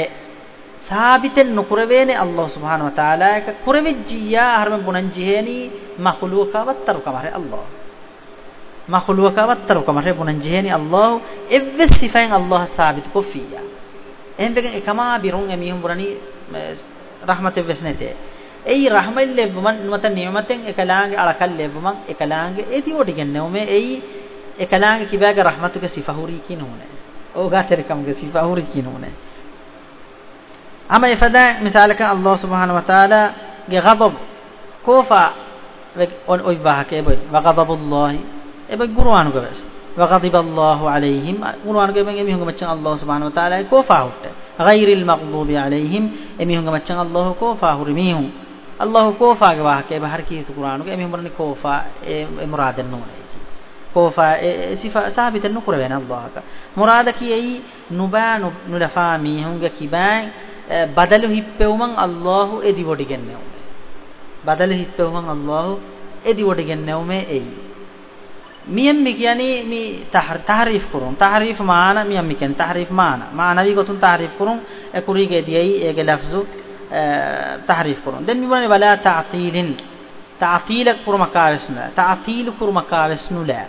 සාබිතෙන් නොකරවේනේ අල්ලාහ් සුබ්හානහු වතාලා එක කුරවිජ්ජියා හරම බුණන් ජිහෙනි මහලුකවත්තරු කමරේ අල්ලාහ් مخلوقا وترك ما ربنا جهني الله اف صفين الله ثابت كفيا එහෙන් බෙගෙන් එකමා බිරුන් එමිහුම් බුරණි රහමත වෙස් නැතේ. එයි රහමල් ලැබුමන් මත නියමතෙන් එකලාගේ අලකල් ලැබුමන් එකලාගේ ඒති ඔට කියන්නේ ඔමේ එයි එකලාගේ කිබාගේ රහමතුක සිෆහුරි කිනුනේ. ඕගාතරකම්ගේ සිෆහුරි කිනුනේ. අමයි ෆදා මිසාලක අල්ලාහ් සුබ්හානහු වතාලා ගේ ගضب කෝෆා ඔයි වාහකේ බයි වගضب الله එබැයි ගුරුආනු ගවස් වගදිබල්ලාහු අලයිහිම් ගුරුආනු ගෙමෙන් එමි හුඟ මච්චන් අල්ලාහ් සුබ්හානහු තාලා කෝ ෆාහුට ගෛරිල් මග්දූබි අලයිහිම් එමි හුඟ මච්චන් අල්ලාහ් කෝ ෆාහුරි මිහු අල්ලාහ් කෝ ෆාග වාහකේ බහර කීතු ගුරුආනු ගෙ එමි හුඹරනි කෝ ෆා ඒ මුරාදෙන් නෝනේ කෝෆා සිෆා සාබිතන් නුකර වෙන අල්ලාහක මුරාද කියයි නුබා නුලෆා මීහුන්ගේ කිබෑන් බදලු හිප්පෙවුමන් අල්ලාහු එදිවොඩිගෙන් නැවුමේ බදලු හිප්පෙවුමන් අල්ලාහු එදිවොඩිගෙන් නැවුමේ එයි miyammi yani mi tahrif kurun tahrif maana miyammi ken tahrif maana maana wi gotun tahrif kurun e kurige diyai ege lafzu tahrif kurun den mi wani wala ta'tilin ta'tilak kurma kavisna ta'til kurma kavisnu la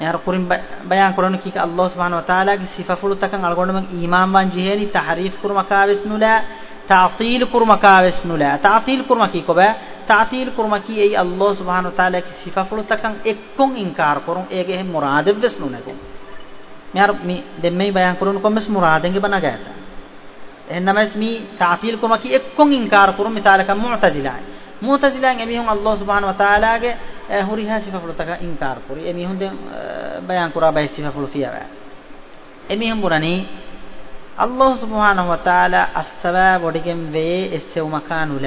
yar kurin bayan kurun ki Allah subhanahu wa taala ki sifa fulu takan algondum imam wan jiheni tahrif kurma kavisnu la تعطيل كرما كاوس نولا تعطيل كرما كي كوبا تعطيل كرما كي اي الله سبحانه وتعالى كي صفه فلو تكن اكون انكار كورون ايگه هم مراد وس نونكون මෙහර මේ දැන් මේ බයන් කරනකොම මස් මුරාදෙන්ගේ බණ ගැත එහෙනම් මස් මේ තාතිල් කොම කි එක්කොන් ඉන්කාර කරුම් මිසාලක මුතජිලා මුතජිලා එමිහුන් අල්ලාහ් සුබ්හාන ව තාලාගේ හුරිහා සිෆෆුලතක ඉන්කාර කරු එමිහුන් දැන් බයන් කරා බයි සිෆෆුල ෆියවා එමිහුන් මුරණී الله سبحانه وتعالى السبا بوديكم وي اسو مكانو لا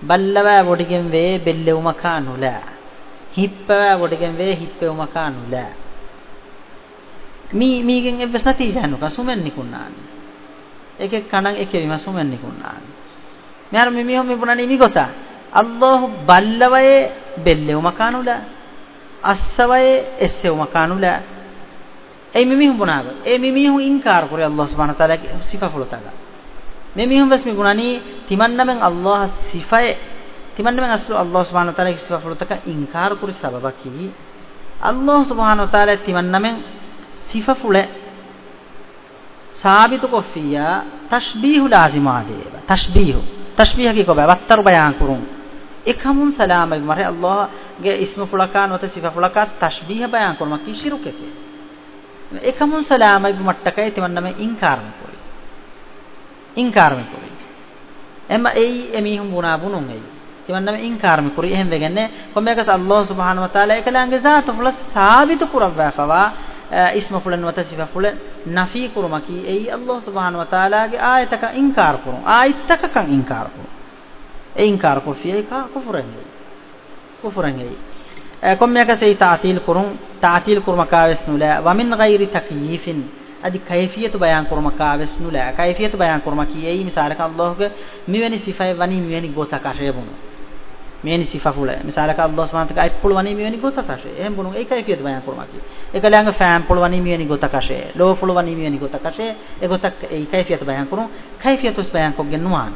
بلوا بوديكم وي بلو مكانو لا හිප්පවා වඩගෙන් වේ හිප්පෙව මකානුලා මේ මේකෙන් එවස් නැති යනුක සුමෙන් නිකුණාන ඒකේ කණන් ඒකේ විමසුමෙන් නිකුණාන මෙහර මේ මිහො මේ පුණනි මිගත අල්ලාහ් බල්ලවයේ බෙල්ලෙව මකානුලා අස්සවයේ එස්සෙව මකානුලා ඒ මිමිහුන් පුනාග ඒ මිමිහුන් ඉන්කාර කරේ අල්ලාහ් සුබ්හානහු තාලාගේ සිෆාෆුලතග මේ මිහුන් බස් මේ ගුණනි තිමන්නමෙන් අල්ලාහ් සිෆය තිමන්නමෙන් අස්ලු අල්ලාහ් සුබ්හානහු තාලාගේ සිෆාෆුලතක ඉන්කාර කරේ සබබකි අල්ලාහ් සුබ්හානහු තාලා තිමන්නමෙන් සිෆාෆුල සාබිත කොෆියා තෂ්බීහු ලාසිමාදේව තෂ්බීහු තෂ්බීහකි කොබ වත්තර බයන් කරුම් එකමුන් සලාම මරේ අල්ලාහ්ගේ ඉස්ම ෆුලකාන් වත සිෆාෆුලකා තෂ්බීහ බයන් කරුම කි ශිරුකකේ එකමුන් සලාමයි මට්ටකයි තිමන්නම ඉන්කාරම කොයි ඉන්කාරම කොයි එම ඒ එමිහුම් බුනා බුනුන් ඒ තිමන්නම ඉන්කාරම කුරි එහෙම වෙගන්නේ කොමයකස අල්ලාහ් සුබ්හානහු වතාලා එකලංගේ ذات ෆුල සාබිත කුරවකවා ඉස්ම ෆුලන් වතසිෆ ෆුලන් නෆී කුරුමකි ඒ අල්ලාහ් සුබ්හානහු වතාලාගේ ආයතක ඉන්කාර කුරුම් ආයතකකන් ඉන්කාර කුරුම් ඒ ඉන්කාර කුෆියක කුෆරන් කුෆරන් ඒ කොම්මයක සෙයි තාතිල් කුරුන් තාතිල් කුරුමකාවස් නුලා වමින් ගෛරි තකීෆින් අදි කයිෆියතු බයන් කුරුමකාවස් නුලා කයිෆියතු බයන් කුරුම කියයි මිසාලක අල්ලාහගේ මෙවැනි සිෆයි වනි මෙවැනි ගෝතකාශය බුනු මෙවැනි සිෆා ෆුල මිසාලක අල්ලාහ සමන්තක අයි පුළ වනි මෙවැනි ගෝතකාශය එහෙම බුනු ඒ කයිෆියතු බයන් කුරුම කි ඒකලංග ෆෑම් පුළ වනි මෙවැනි ගෝතකාශය ලෝ පුළ වනි මෙවැනි ගෝතකාශය ඒ ගෝතක ඒ කයිෆියතු බයන් කුරුම් කයිෆියතුස් බයන් කොගෙන් නුවාන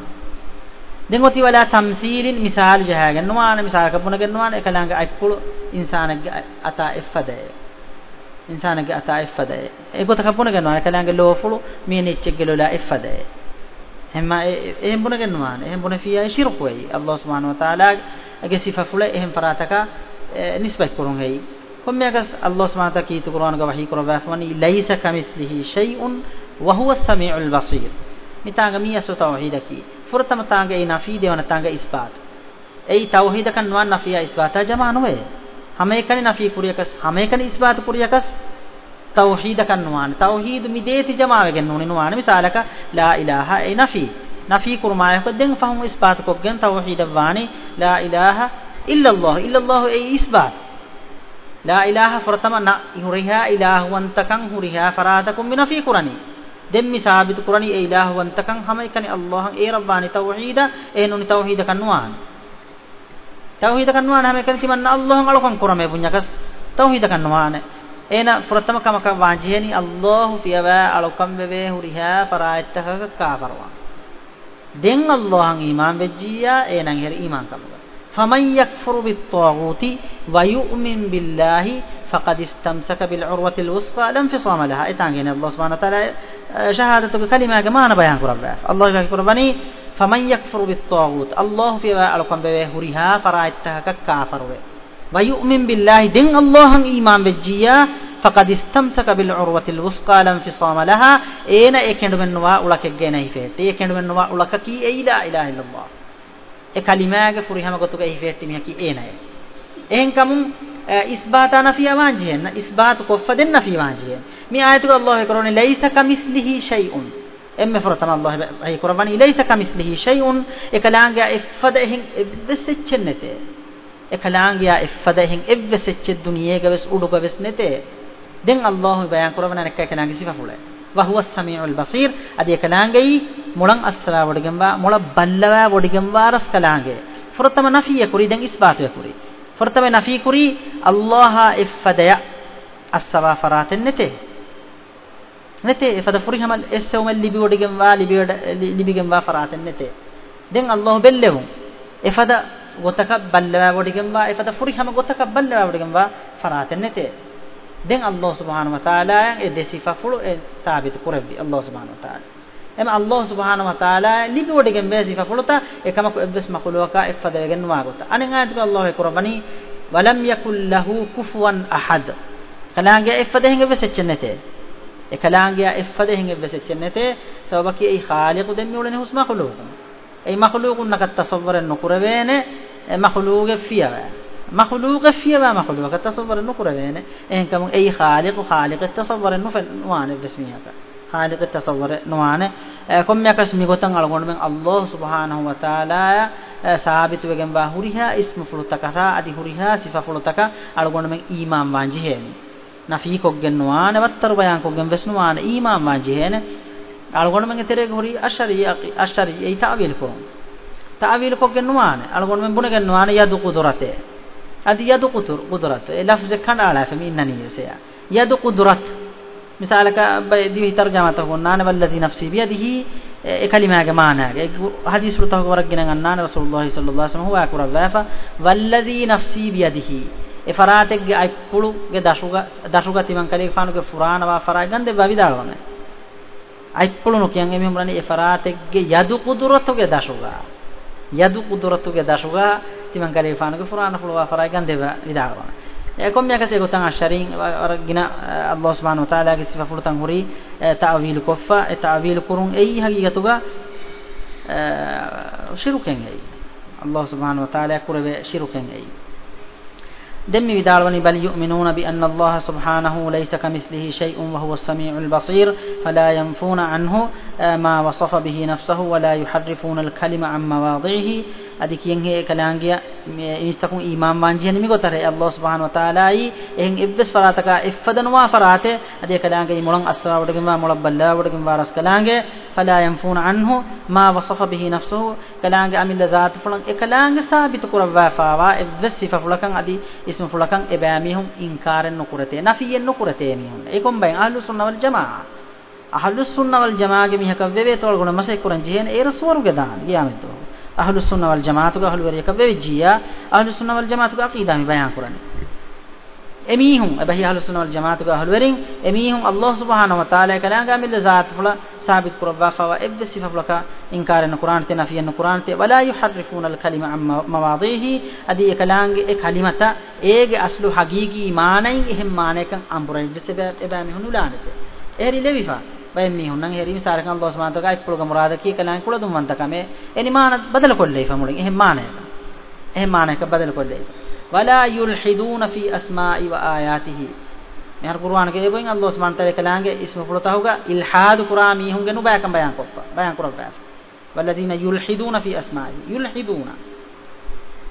දැන් ඔති වලා තම්සීලින් මිසාල් ජහ ගන්නවාන මිසාල් කපුණ ගන්නවාන එක ළඟ අක්කුළු ඉන්සානගේ අතා එෆදේ ඉන්සානගේ අතා එෆදේ ඒකත කපුණ ගන්නවා එක ළඟ ලෝෆුළු මියනෙච්චෙක්ගේ ලෝලා එෆදේ එහෙම එහෙම බුණ ගන්නවාන එහෙම බුණ ෆියා ශිරක් වෙයි අල්ලාහ් සුබ්හානහු වතාලාගේ සිෆා ෆුල එහෙම ෆරාතක නිස්බත් කරුන් හෙයි කොම්මයකස් අල්ලාහ් සුබ්හානහු වතාලා කීතු කුර්ආනක වහී කර වැෆමනි ලයිස කමිස්ලිහි ෂයිඋන් වහුව සමීඋල් Basheer මිතාග මියසු තවහීදකී furtama taange ei nafi devana taange isbat ei tauhid kan wan nafiya isbata jama noe hame kan nafi kuriyakas hame kan isbat kuriyakas tauhid kan wan tauhid mi deeti jama wegen nuni wan misalaka la ilaha ei nafi nafi kurmaya ko den fahum isbat ko gen tauhid wani la ilaha illa allah illa allah ei isbat la ilaha furtama na huriha ilahuwan takan huriha faratakum minafi kurani demmi saabit qurani e ilahu wantakan hama ikani allah e rabbani tauhida e nuni tauhida kanuan tauhida kanuan hama ikani timanna allah alokon kurame punyakas tauhida kanuan ena furatama kamaka wanjiheni allah fiyawa alokam bebe huriha faraitta kafarwa den allah iman vejjiya enan her iman kamuga فمن يكفر بالطاغوت ويؤمن بالله فقد استمسك بالعروة الوثقى لا انفصام لها اتانجين الله سبحانه وتعالى شهادة كلمة كما أنا بيان كرب الله يكفر فمن يكفر بالطاغوت الله في ألقم به هريها فرأيتها كافر ويؤمن بالله دين الله إيمان بجيا فقد استمسك بالعروة الوثقى لا انفصام لها اين اكند من نوا اولك جنه فيت اكند من نوا اولك كي اي لا اله الا الله e kalimage furihama gotuga ihvetti mihaki enaye ehen kamun isbata nafiya wanjihen isbat koffa den nafiya wanjihen mi ayatu allah korone laysa kamislihi shay'un emme furatam allah ay korwani laysa kamislihi shay'un e kalange ifada ehen evvesechennete e kalange ifada ehen evveseched duniyega ves uduga ves nete den allah bayan korwana nekka kalange sifa fulay ವಹುವ ಸಮೀಉಲ್ Basheer ಅದೇ ಕಲಾಂಗೈ ಮುಳಂ ಅಸ್ಸಲ ಒಡಿಗಂಬ ಮುಳ ಬಲ್ಲವ ಒಡಿಗಂಬಾರಸ್ ಕಲಾಂಗೆ ಫುರತಮ ನಫಿಯ ಕುರಿ ದಂಗ್ ಇಸ್ಬಾತುವೆ ಕುರಿ ಫುರತಮ ನಫಿ ಕುರಿ ಅಲ್ಲಾಹ ಇಫದಯ ಅಸ್ಸವಾ ಫರಾತೆನ್ ನೆತೆ ನೆತೆ ಇಫದ ಫುರಿ ಹಮಲ್ ಎಸ್ಸೆವಮಲ್ ಲಿಬಿ ಒಡಿಗಂಬ ಲಿಬಿ ಲಿಬಿಗಂಬ ಫರಾತೆನ್ ನೆತೆ ದೆನ್ ಅಲ್ಲಾಹು ಬೆಲ್ಲೆವು ಇಫದ ಗೊತಕ ಬಲ್ಲವ ಒಡಿಗಂಬ ಇಫದ ಫುರಿ ಹಮ ಗೊತಕ ಬಲ್ಲವ ಒಡಿಗಂಬ ಫರಾತೆನ್ ನೆತೆ දැන් අල්ලාහ් සුබ්හානහු වතාලායන් ඒ දෙසිෆා ෆුළු ඒ සාබිත කරවි අල්ලාහ් සුබ්හානහු වතාලා එම අල්ලාහ් සුබ්හානහු වතාලා ලිබෝඩගෙන් මේ සිෆා ෆුළුතා එකම එබ්ස් මකුලවකා එෆදගෙන නුවාගත අනෙන් ආයතක අල්ලාහ් කරබනි වලම් යකුල් ලහු කුෆුවන් අහද් කලාංගය එෆදෙන් එබ්සෙච්චනතේ ඒ කලාංගය එෆදෙන් එබ්සෙච්චනතේ සබකී ඒ خالق දෙමියුලනේ හුස් මකුලවක ඒ මකුලවකුන් නකත් තසවරෙන් නුකරවේනේ මකුලවගේ ෆියා مخلوق فيه ما مخلوق التصور النقرة لنا ان كم اي خالق وخالق التصور النف فنوان بسميه خالق التصور نوان آه، كم يا يكس على قول من الله سبحانه وتعالى آه، ثابت وگم با اسم فلتك را ادي هريها صفه على قول من إمام وانجيه نفي كوجن نوان بتر بيان كوجن بس نوان إمام وانجيه على قول من تري غوري اشري اشري اي تأويل كون تأويل كوجن كوگن على قول من بنگن نوان يد قدرته ادي يد قدر قدرت لفظ كان على فمنني سيا يد قدرت مثالك دي ترجمه تكون انا والذي نفسي بيده كلمه معنى حديث رته ورجن ان رسول الله صلى الله عليه وسلم هو اكبر ضعف والذي نفسي بيده ෆරාටෙක්ගේ අයිප්පුළුගේ දශුග දශුගති මං කලේ ෆානුගේ ෆුරානවා ෆරා ගන්දේ බවිදාලවනේ අයිප්පුළුණු කියන්නේ මෙහෙම රනේ ෆරාටෙක්ගේ යදු කුදුරතුගේ දශුගා යදු කුදරතුගේ දශුගා තිමන් කලේ ෆානුගේ ෆුරාන ෆුලවා ෆරයි ගන්දේ විදා කරන ඒකම් යකසේ ගොතන් අශරින් වරගින අල්ලාහ් සුබ්හානහු තාලාගේ සිෆා ෆුලතන් හුරි තාවීල් කොෆා ඒ තාවීල් කුරුන් එයි හගීගතුගා ශිරුකෙන් එයි අල්ලාහ් සුබ්හානහු තාලා කුරවේ ශිරුකෙන් එයි دمي بداروني بل يؤمنون بأن الله سبحانه ليس كمثله شيء وهو السميع البصير فلا ينفون عنه آه، ما وصف به نفسه ولا يحرفون الكلم عن مواضعه adi kien he kalangia me instakun iman wanji ni migotare Allah subhanahu wa taala i ehn ibbes farataka iffadan wa farate adi kalangia mulan asra wadagin wa mulab balla wadagin wa ras kalangia fala yanfun anhu ma wasafa bihi nafsuhu kalangia amil zat fulan e kalangia sabit kurawa fawa ibbes sifa fulakan adi ism fulakan ebamihum inkaren nukurate nafiyen nukurate mihun ekom bayn ahlus sunnah wal jamaa ahlus sunnah wal jamaa ge mihakavve be tol guna masay kuran jihen e rasuwaruge dan giyamento ahlu sunna wal jamaatu ga ahlu wariyaka bevijiya ahlu sunna wal jamaatu ga aqida mi bayan kurani emihun abahi ahlu sunna wal jamaatu ga ahlu warin emihun allah subhanahu wa taala kala ga mil zaat fula sabit kurwa fa wa ib sifa fula ka inkar an quran te nafi an quran te wala yuharrifuna al kalima am mawadihi adi kalange e kalimata ege aslu haqiqi maanai ehim maanekan amburai disebe ebami hunulane ehri levifa ಬೈ ಮಿ ಹುನ್ನಂಗೆ ಹೆರಿ ಸಾರಕ ಅಲ್ಲಾಹ್ ಸುಬ್ಹಾನಹು ತಆಲಾ ಇಪ್ಪುಳುಗ ಮುರಾದ ಕಿ ಕಲಾಂ ಕುಳದು ಮಂತ ಕಮೆ ಎನಿ ಮಾನ ಬದಲ ಕೊಲ್ಲೈ ಫಮುಳಿಗೆ ಹೆ ಮಾನ ಹೆ ಮಾನಕ ಬದಲ ಕೊಲ್ಲೈ ವಲಾ ಯುಲ್ಹಿದೂನ ಫಿ ಅಸ್ಮಾಇ ವ ಆಯಾತಿಹಿ ಯಾರ್ ಕುರ್ಆನ್ ಗೆ ಬೋಯಿಂ ಅಲ್ಲಾಹ್ ಸುಬ್ಹಾನಹು ತಆಲಾ ಕಲಾಂ ಗೆ ಇಸ್ಮ ಪುಳತಾ ಹೋಗಾ ಇಲ್ಹಾದ್ ಕುರಾನ್ ಮಿ ಹುಂಗೆ ನು ಬಯಾಕಂ ಬಯಾನ್ ಕೊಪ್ಪ ಬಯಾನ್ ಕುರಾ ಬಯಾನ್ ವಲ್ಲದೀನ ಯುಲ್ಹಿದೂನ ಫಿ ಅಸ್ಮಾಇ ಯುಲ್ಹಿದೂನ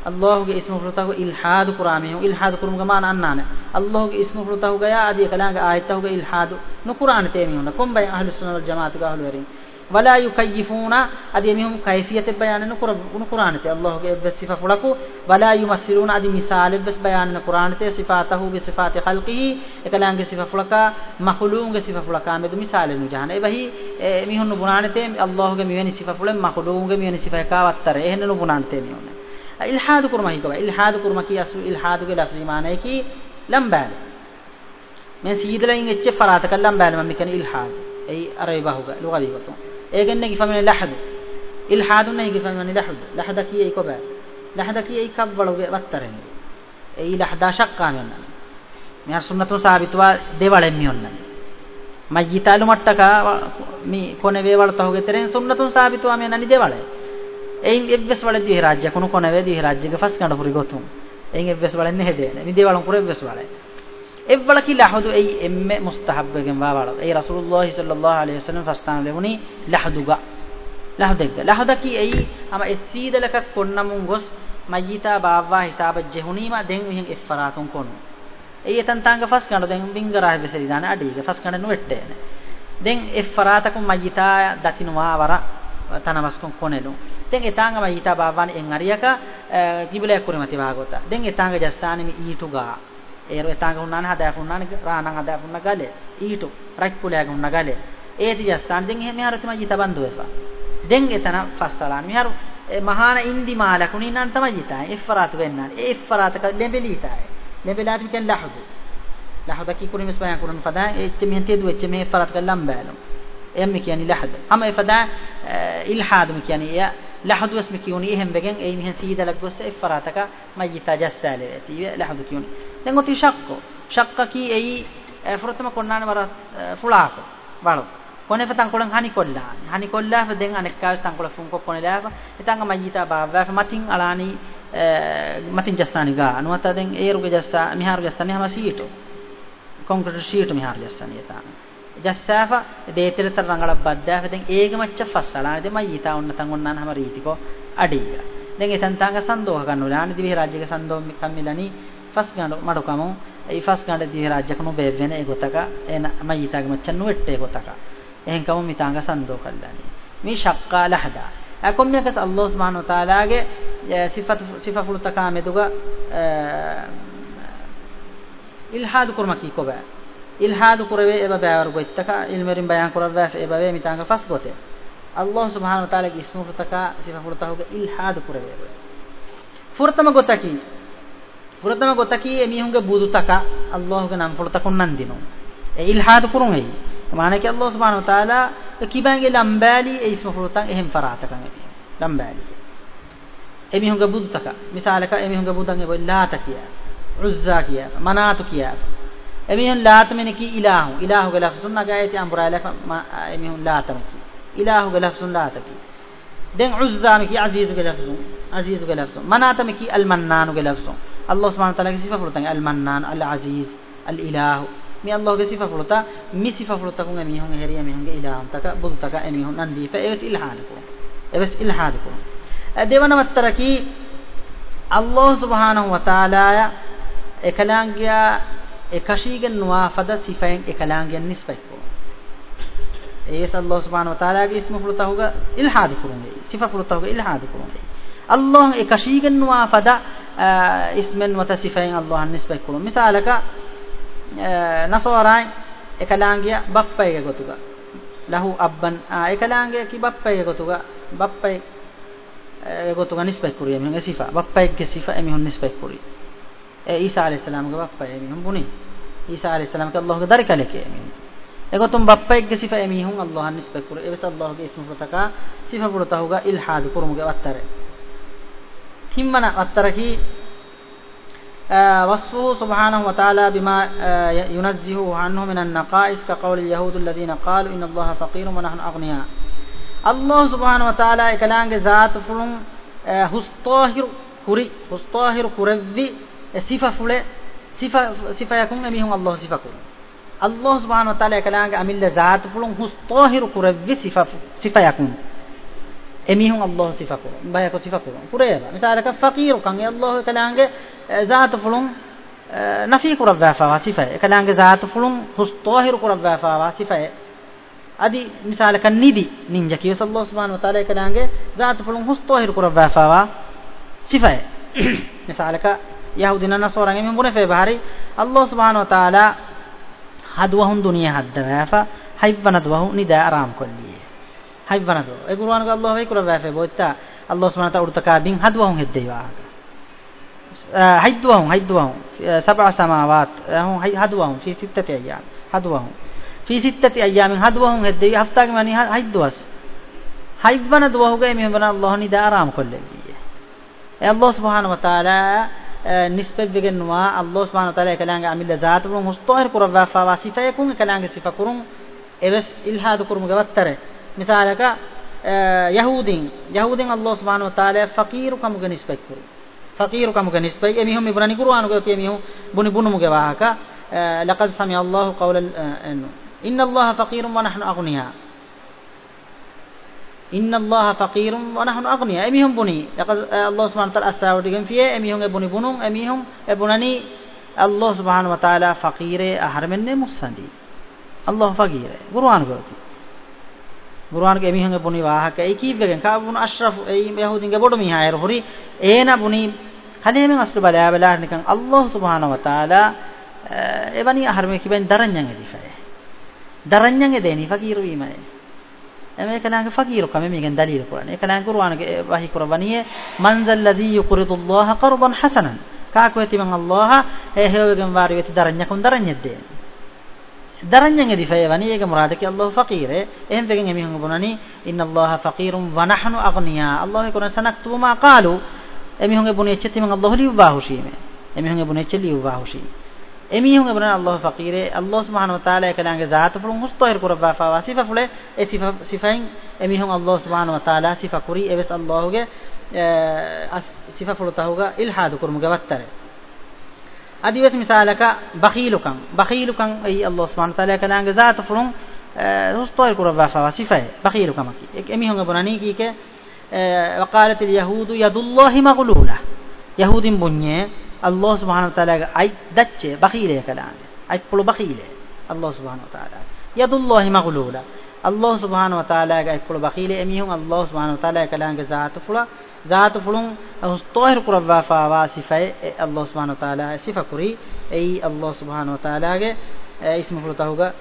අල්ලාහගේ ඉස්ම ෆරතහු ඉල්හාද් කුරාමේ ඉල්හාද් කුරුම ගමාන අන්නාන අල්ලාහගේ ඉස්ම ෆරතහු ගයා ආදී කලාංග ආයතහුගේ ඉල්හාද් නුකුරාන තේමි හොන කොම්බයි අහ්ලුස් සුන්නා වල් ජමාඅත් ගහළු වරින් වලා යුකයිෆූන අදී මෙහුම් කයිෆියත බයාන නුකුර නුකුරාන තේ අල්ලාහගේ බස් සිෆා ෆලකු වලා යුමස්සිලූන අදී මිසාල බස් බයාන කුරාන තේ සිෆාතහු බි සිෆාති ඛල්කිහි එකලාංග සිෆා ෆලකා මහලූන්ගේ සිෆා ෆලකා මෙදු මිසාල නුජහන එබහි මෙහුන් නුබුනාන තේ අල්ලාහගේ මෙවැනි සිෆා ෆලෙන් මහලූන්ගේ මෙවැනි සිෆා කාවත්තර එහෙන නුබුනාන තේ මෙහුන් ඉල්හාද් කුර්මයි කියවා ඉල්හාද් කුර්ම කියස් ඉල්හාදුගේ ලෆ්සි මානයි කි ලම්බාල මේ සීදලෙන් එච්ච ෆරාත කල්ලම් බාල මම කියන්නේ ඉල්හාද් ඒ අරයි බහුග ලුගදී වතු ඒකෙන්නේ කිෆමන ලහද් ඉල්හාද් නැයි කිෆමන ලහද් ලහද කී ඒකව ලහද කී ඒක බලෝගේ වත්තරෙන් ඒ ලහදා ශක්කාන යන මෙයා සුන්නතුන් සාබිතවා දේවලෙන් මියොන්න මජ්ජිතාලු මට්ටක මේ කොනේ වේවල තහොගෙතරෙන් සුන්නතුන් සාබිතවා මේ නනි දේවලයි එයින් එබ්බස් වලද දිහ රාජ්‍ය කුණු කොන වේ දිහ රාජ්‍යක ෆස් ගන්න පුරි ගොතුම් එයින් එබ්බස් වලෙන් නෙහෙදේන මේ දේවලුන් කුර එබ්බස් වලයි එව්වල කිලා හොදු එයි එම්මෙ මුස්තහබ්බගෙන් වාවල එයි රසූලුල්ලාහි සල්ලල්ලාහු අලයිහි වසල්ලම් ෆස්තාන ලැබුණි ලහදුගා ලහදෙක්ද ලහදකි එයි අම එසීදලක කොන්නමුන් ගොස් මජීතා බාවවා හිසාබ ජෙහුනීම දෙන් විහෙන් එෆරාතුන් කොන්නු එයි එතන් තාංග ෆස් ගන්න දෙන් බින්ගරාහ බෙසරි දාන අඩීක ෆස් ගන්න නුවෙට්ටේන දෙන් එෆරාතකු මජීතා දකින්වා වර තනමස්කම් කොනෙලු දැන් එතාංගම ඊට බාවාන එන් අරියක කිබලයක් කුරමති වාගොත දැන් එතාංග ජස්සානෙමි ඊටුගා ඒරු එතාංග උන්නාන හදාපුන්නාන රාණන් හදාපුන්න ගලේ ඊටු රක්පුලයක උන්න ගලේ ඒති ජස්සාන දැන් එහෙම හරි තමයි ඊට බන්දු වෙපා දැන් එතන ෆස්සලාන් මිහරු මහාන ඉන්දි මාලකුණි නම් තමයි ඊටයි ඉෆරාත් වෙන්නා ඒ ඉෆරාතක ලෙබෙලි ඊටයි ලෙබෙලාත් මිකන් ලහදු ලහදක කිකුරි මිස්බයන් කුරන් ෆදා එච්ච මෙන් තේදු එච්ච මේ ඉෆරාත් කළම් බෑලු එම් කියන්නේ ලහද අම ෆදා ඉල්හාද කියන්නේ لحد اسم كيوني هم بجن أي مهن سيدة لك بس إفراتك ما يتجسى لذاتي لحد كيوني دعو تي شقة شقة كي أي فرتما كونان برا فلاك بالو කොනේ තංකොලන් හනි කොල්ලා හනි කොල්ලා ෆදෙන් අනෙක් කාස් තංකොල ෆුන්කො කොනේලා ඉතංග මජිතා බාවවා මතින් අලානි මතින් ජස්සානි ගා අනුවතෙන් ඒරුගේ ජස්සා මිහාරු ජස්සානි හැම සීටෝ කොන්ක්‍රීට් සීටෝ මිහාරු ජස්සානි යතානි ජස්සාෆා දේතිරතර රංගල බද්දාහ දැන් ඒක මච්ච ෆස්සලාන දෙමයි ඊතා උන්න තන් උන්නාන හැම රීතිකෝ අඩිය දැන් ඒ තන්තාංග සන්දෝහ ගන්නවා ලානි දිවි රාජ්‍යක සන්දෝම් කම්මිලනි ෆස් ගන්න මඩ කමු ඒ ෆස් ගන්න දිවි රාජ්‍යකම බෙවෙන ඒ ගොතක එන මයි ඊතාගේ මච්ච නුවෙට්ටේ ගොතක එහෙන් කමු මිතාංග සන්දෝහ කල්ලානි මේ ශක්කා ලහදා අකොම් යකස් අල්ලාහ් සුබ්හානහු තාලාගේ සිෆත් සිෆෆුල් තකාමෙදුග ඉල්හාද් කුර්මකී කොබෑ ilhad kurave eba bavar goittaka ilmerin bayan kuravaf eba ve mitanga fas gote Allah subhanahu wa ta'ala ki ismu furtaka sifa furtahu ke ilhad kurave furtama gotaki furtama gotaki emi hunge budutaka Allah ke nam furtakun nan dinu e ilhad kurun hei mane ki Allah subhanahu wa ta'ala kibange lambali e ismu furtang ehem faratakan ebi lambali emi hunge budutaka misalaka emi hunge budang ebo la takiya uzza kiya manatu kiya එමිහුන් ලාත මෙනකි ඉලාහු ඉලාහු ගල හසුන් නගායති අම්බරාලක එමිහුන් ලාතම කි ඉලාහු ගල හසුන් ලාත කි දැන් උස්සා කි අසීසු ගල හසුන් අසීසු ගල හසුන් මනාතම කි අල් මන්නානු ගල හසුන් අල්ලාහ් සුබ්හානහු තාලා කි සිෆා ෆුරුතන් අල් මන්නාන අල් අසීස් අල් ඉලාහු මේ අල්ලාහ් ගේ සිෆා ෆුරුතා මි සිෆා ෆුරුතා කුන් එමිහුන් හෙරිය එමිහුන් ගේ ඉලාහම් තක බුදු තක එමිහුන් නන්දීප එවස් ඉල්හාද කුන් එවස් ඉල්හාද කුන් දෙවනවතර කි අල්ලාහ් සුබ්හානහු වතාලා එකලාංගියා ekashigen muwafada sifayen ekalaangen nisbaiko ees allah subhanahu wa taala ge ismu furutahuga ilhad kurunge sifa furutahuga ilhad kurunge allah ekashigen muwafada ismen wa sifayen allah nisbaiko misalaka nasorain ekalaangiya bappayge gotuga lahu abban ekalaangiya ki bappayge gotuga bappay gotuga nisbaiko kuriyem sifa bappayge sifa emihun nisbaiko kuriyem ඊසා අලයිහිස්ලාම්ගේ බප්පා එමිහුන් බුනේ ඊසා අලයිහිස්ලාම්ක අල්ලාහගේ දරකලකේ එමිහුන් එගොතුම් බප්පෙක්ගේ සිෆා එමිහුන් අල්ලාහ නිස්බත් කුර එවස අල්ලාහගේ ඉස්ම ප්‍රතකා සිෆා පුරතහුගා ඉල්හාද කුරුමුගේ වත්තර තිම්මන වත්තරකි وصفه سبحانه وتعالى بما ينزهه عنه من النقائص كقول اليهود الذين قالوا إن الله فقير ونحن أغنياء الله سبحانه وتعالى إكلانك ذات فلن هستاهر كري هستاهر كرذي sifa fule sifa sifa yakun emihun Allah sifa kul Allah subhanahu wa taala ekalaange amilla zaat pulun hus tahir kuravvi sifa sifa yakun emihun Allah sifa kul baya ko sifa kul kureva misaraka faqir kan Allah ekalaange zaat pulun nafi kuravva fa sifa ekalaange zaat pulun hus tahir kuravva fa sifa adi misalaka nidi ninja kiyo Allah subhanahu wa taala ekalaange zaat pulun hus tahir kuravva fa sifa misalaka yahudina nasara ngem bune fe bahari allah subhanahu wa taala hadwahun dunya hadda fa hayvanat wahu nida aram kolli hayvanat e qur'an ko allah ve kula fe botta allah subhanahu wa taala urtaka bin hadwahun heddewa haidwahum haidwahum sab'a samawat hum hadwahum fi sittati ayyam hadwahum fi sittati ayyamin hadwahum heddewi haftaage mani haidwas haidwana dwahuge mehmana allah ni da aram kollevi e allah subhanahu wa taala نسبت نوا الله سبحانه وتعالى كلانغ عمل ذات برون مستوهر كروا فواسفه يكون كلانغ صفه كرون ايبس الحاد كرم غبتره مثالك يهودين اه، يهودين الله سبحانه وتعالى فقير كم نسبت كرو فقير كم نسبت يمي هم براني قران كو يمي هم بني بنو مغواهك اه، لقد سمع الله قول اه، ان الله فقير ونحن اغنياء ඉන්නල්ලාහ ෆකීරුම් වනහනු අග්නිය. එමිහුම් බුනි. යකල් අල්ලාහ් සුබ්හානහු වතාලා අස්සාවට ගෙන්ෆියේ එමිහුම් එබුනි බුනුම් එමිහුම් එබුනනි අල්ලාහ් සුබ්හානහු වතාලා ෆකීරේ අහරමෙන්නේ මුස්සන්දි. අල්ලාහ් ෆකීරේ. ගුරුආන ගෝති. ගුරුආනගේ එමිහුම් එබුනි වාහකයි කීවගෙන් කාබුන අශ්රෆ් එයි යහූදින්ගේ බොඩු මිහායර හොරි ඒන බුනි හදේමෙන් අස්ල බලයා වෙලා නිකන් අල්ලාහ් සුබ්හානහු වතාලා එවනි අහරමේ කිබෙන් දරඤ්ඤන් එදිෆය. දරඤ්ඤන් එදෙනි ෆකීරු වීමයි. أما كلامك فقير كم يمكن دليل القرآن كلامك قرآن وحي قرآنية من ذا الذي يقرض الله قرضا حسنا كاك ويتي من الله هي هي وجم واري ويتي درنيكم درنية دين درنية دي في وني يجم مرادك الله فقير إهم فين يمي هم بناني إن الله فقير ونحن أغنياء الله يكون سنكتب ما قالوا يمي هم بني يشتي من الله ليباهوشيمه يمي هم بني يشتي ليباهوشيمه එමිහුන් එබරන අල්ලාහ් ෆකීරේ අල්ලාහ් සුබ්හානහු තාලා එකලංගේ ذات පුළුන් හුස්තහිර කරවා ෆාවා සිෆා ෆුලේ ඒ සිෆා සිෆයින් එමිහුන් අල්ලාහ් සුබ්හානහු තාලා සිෆා කුරි එවස් අල්ලාහ්ගේ සිෆා ෆුලතහුගා ඉල්හාද කුරුම ගවත්තර අදිවස් මිසාලක බඛීලුකම් බඛීලුකම් අයි අල්ලාහ් සුබ්හානහු තාලා එකලංගේ ذات පුළුන් හුස්තහිර කරවා ෆාවා සිෆා බඛීලුකම් කි එමිහුන් එබරනී කීකේ وقالت اليهود يد الله مغلوله يهودين بنيه Allah subhanahu wa ta'ala ay dacce bakhile kalan ay pulu bakhile Allah subhanahu wa ta'ala yadullahi maghlula Allah subhanahu wa ta'ala ay pulu bakhile emihun Allah subhanahu wa ta'ala kalan ge zaatu fula zaatu fulun tahir qurwa fa wa sifai Allah subhanahu wa ta'ala sifa kuri ay Allah subhanahu wa ta'ala ge ismu fulu tahuga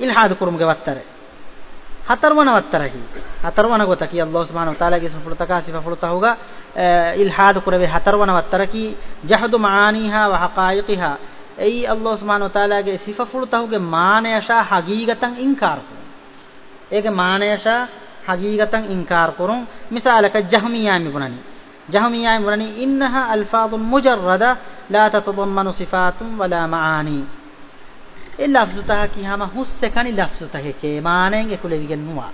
ilhad kurum ge wattare ಹತರ್ವಣ ಒತ್ತರಹಿ ಹತರ್ವಣ ಗೊತ್ತಕಿ ಅಲ್ಲಾಹ್ ಸುಬ್ಹಾನಹು ತಾಲಾಗೆ ಇಸ್ಮ ಫುಳುತಕ ಸಿಫ ಫುಳುತ ಹೋಗ ಇಲ್ಹಾದ ಕುರವೆ ಹತರ್ವಣ ಒತ್ತರಕಿ ಜಹದು ಮಾನಿಹ ವ ಹಕಾಯಿಕಿಹ I ಅಲ್ಲಾಹ್ ಸುಬ್ಹಾನಹು ತಾಲಾಗೆ ಸಿಫ ಫುಳುತ ಹೋಗೆ ಮಾನಯಶ ಹಗೀಗತಂ ಇಂಕಾರ್ ಏಗೆ ಮಾನಯಶ ಹಗೀಗತಂ ಇಂಕಾರ್ ಕುರುಂ ಮಿಸಾಲಕ ಜಹಮಿಯಾಮಿ ಬುನನಿ ಜಹಮಿಯಾಮಿ ಬುನನಿ ಇನ್ನಹ ಅಲ್ಫಾದುನ್ ಮುಜರ್ರದ ಲಾ ತತದಮ್ಮನು ಸಿಫಾತುಂ ವಲಾ ಮಾನಿ ඒ ලෆ්සුතහ කියහම හුස්සකනි ලෆ්සුතහ කේ මානෙන් එකුලෙවිගෙන් නුවා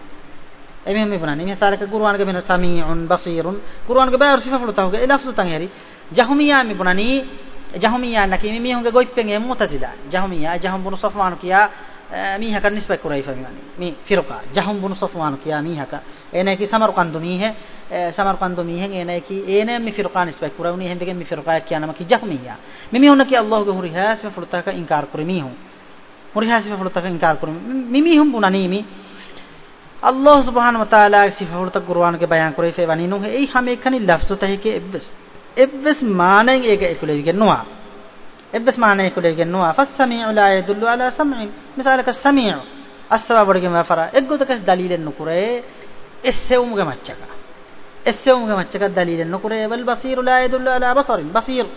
එමෙම මේ පුරානේ මේ සාරක කුර්ආනක මෙන සමීඋන් බසීරුන් කුර්ආනක බෑ සිෆා ෆලුතහ ඒ ලෆ්සුතහ හරි ජහමියා මේ පුරානේ ජහමියා නකි මේ හොඟ ගොයිප්පෙන් එම් මුතසිදා ජහමියා ජහම් බුනු සෆවානු කියා මීහක නිස්බත් කරයි ෆමිවනි මේ ෆිරකා ජහම් බුනු සෆවානු කියා මීහක එනයි සමරකන්දු මීහ සමරකන්දු මීහෙන් එනයි කි එනේ මේ ෆිරකා නිස්බත් කරවුනි හෙන්දගෙන් මේ ෆිරකා කියනම කි ජහමියා මේ මේ හොන කි අල්ලාහගේ හුරිහාස් ෆලුතහ ඉන්කාර කරමි හො মুরহিয়া সিফাফুলতাকে ইনকার করবে মিমি হুম বুনানিমি আল্লাহ সুবহান ওয়াতালা সিফাফুলতা কুরআনকে বায়ান করে ফে বানিনু এই হামে এখানে লফজ তাহিকে ইবস ইবস মানে এক একুলেগে নোয়া ইবস মানে একুলেগে নোয়া ফাসসামিউ লা ইয়াদুল্লু আলা সামইন মিসালাকা সামিউ අස්තවබඩගේ මෆර එක්ගොතකස් දලීලෙන් නුකුරේ එස්සෙවුමුගේ මච්චක එස්සෙවුමුගේ මච්චක දලීලෙන් නුකුරේ වල් බසීරු ලා යදුල්ලා අලා බසරින් බසීර්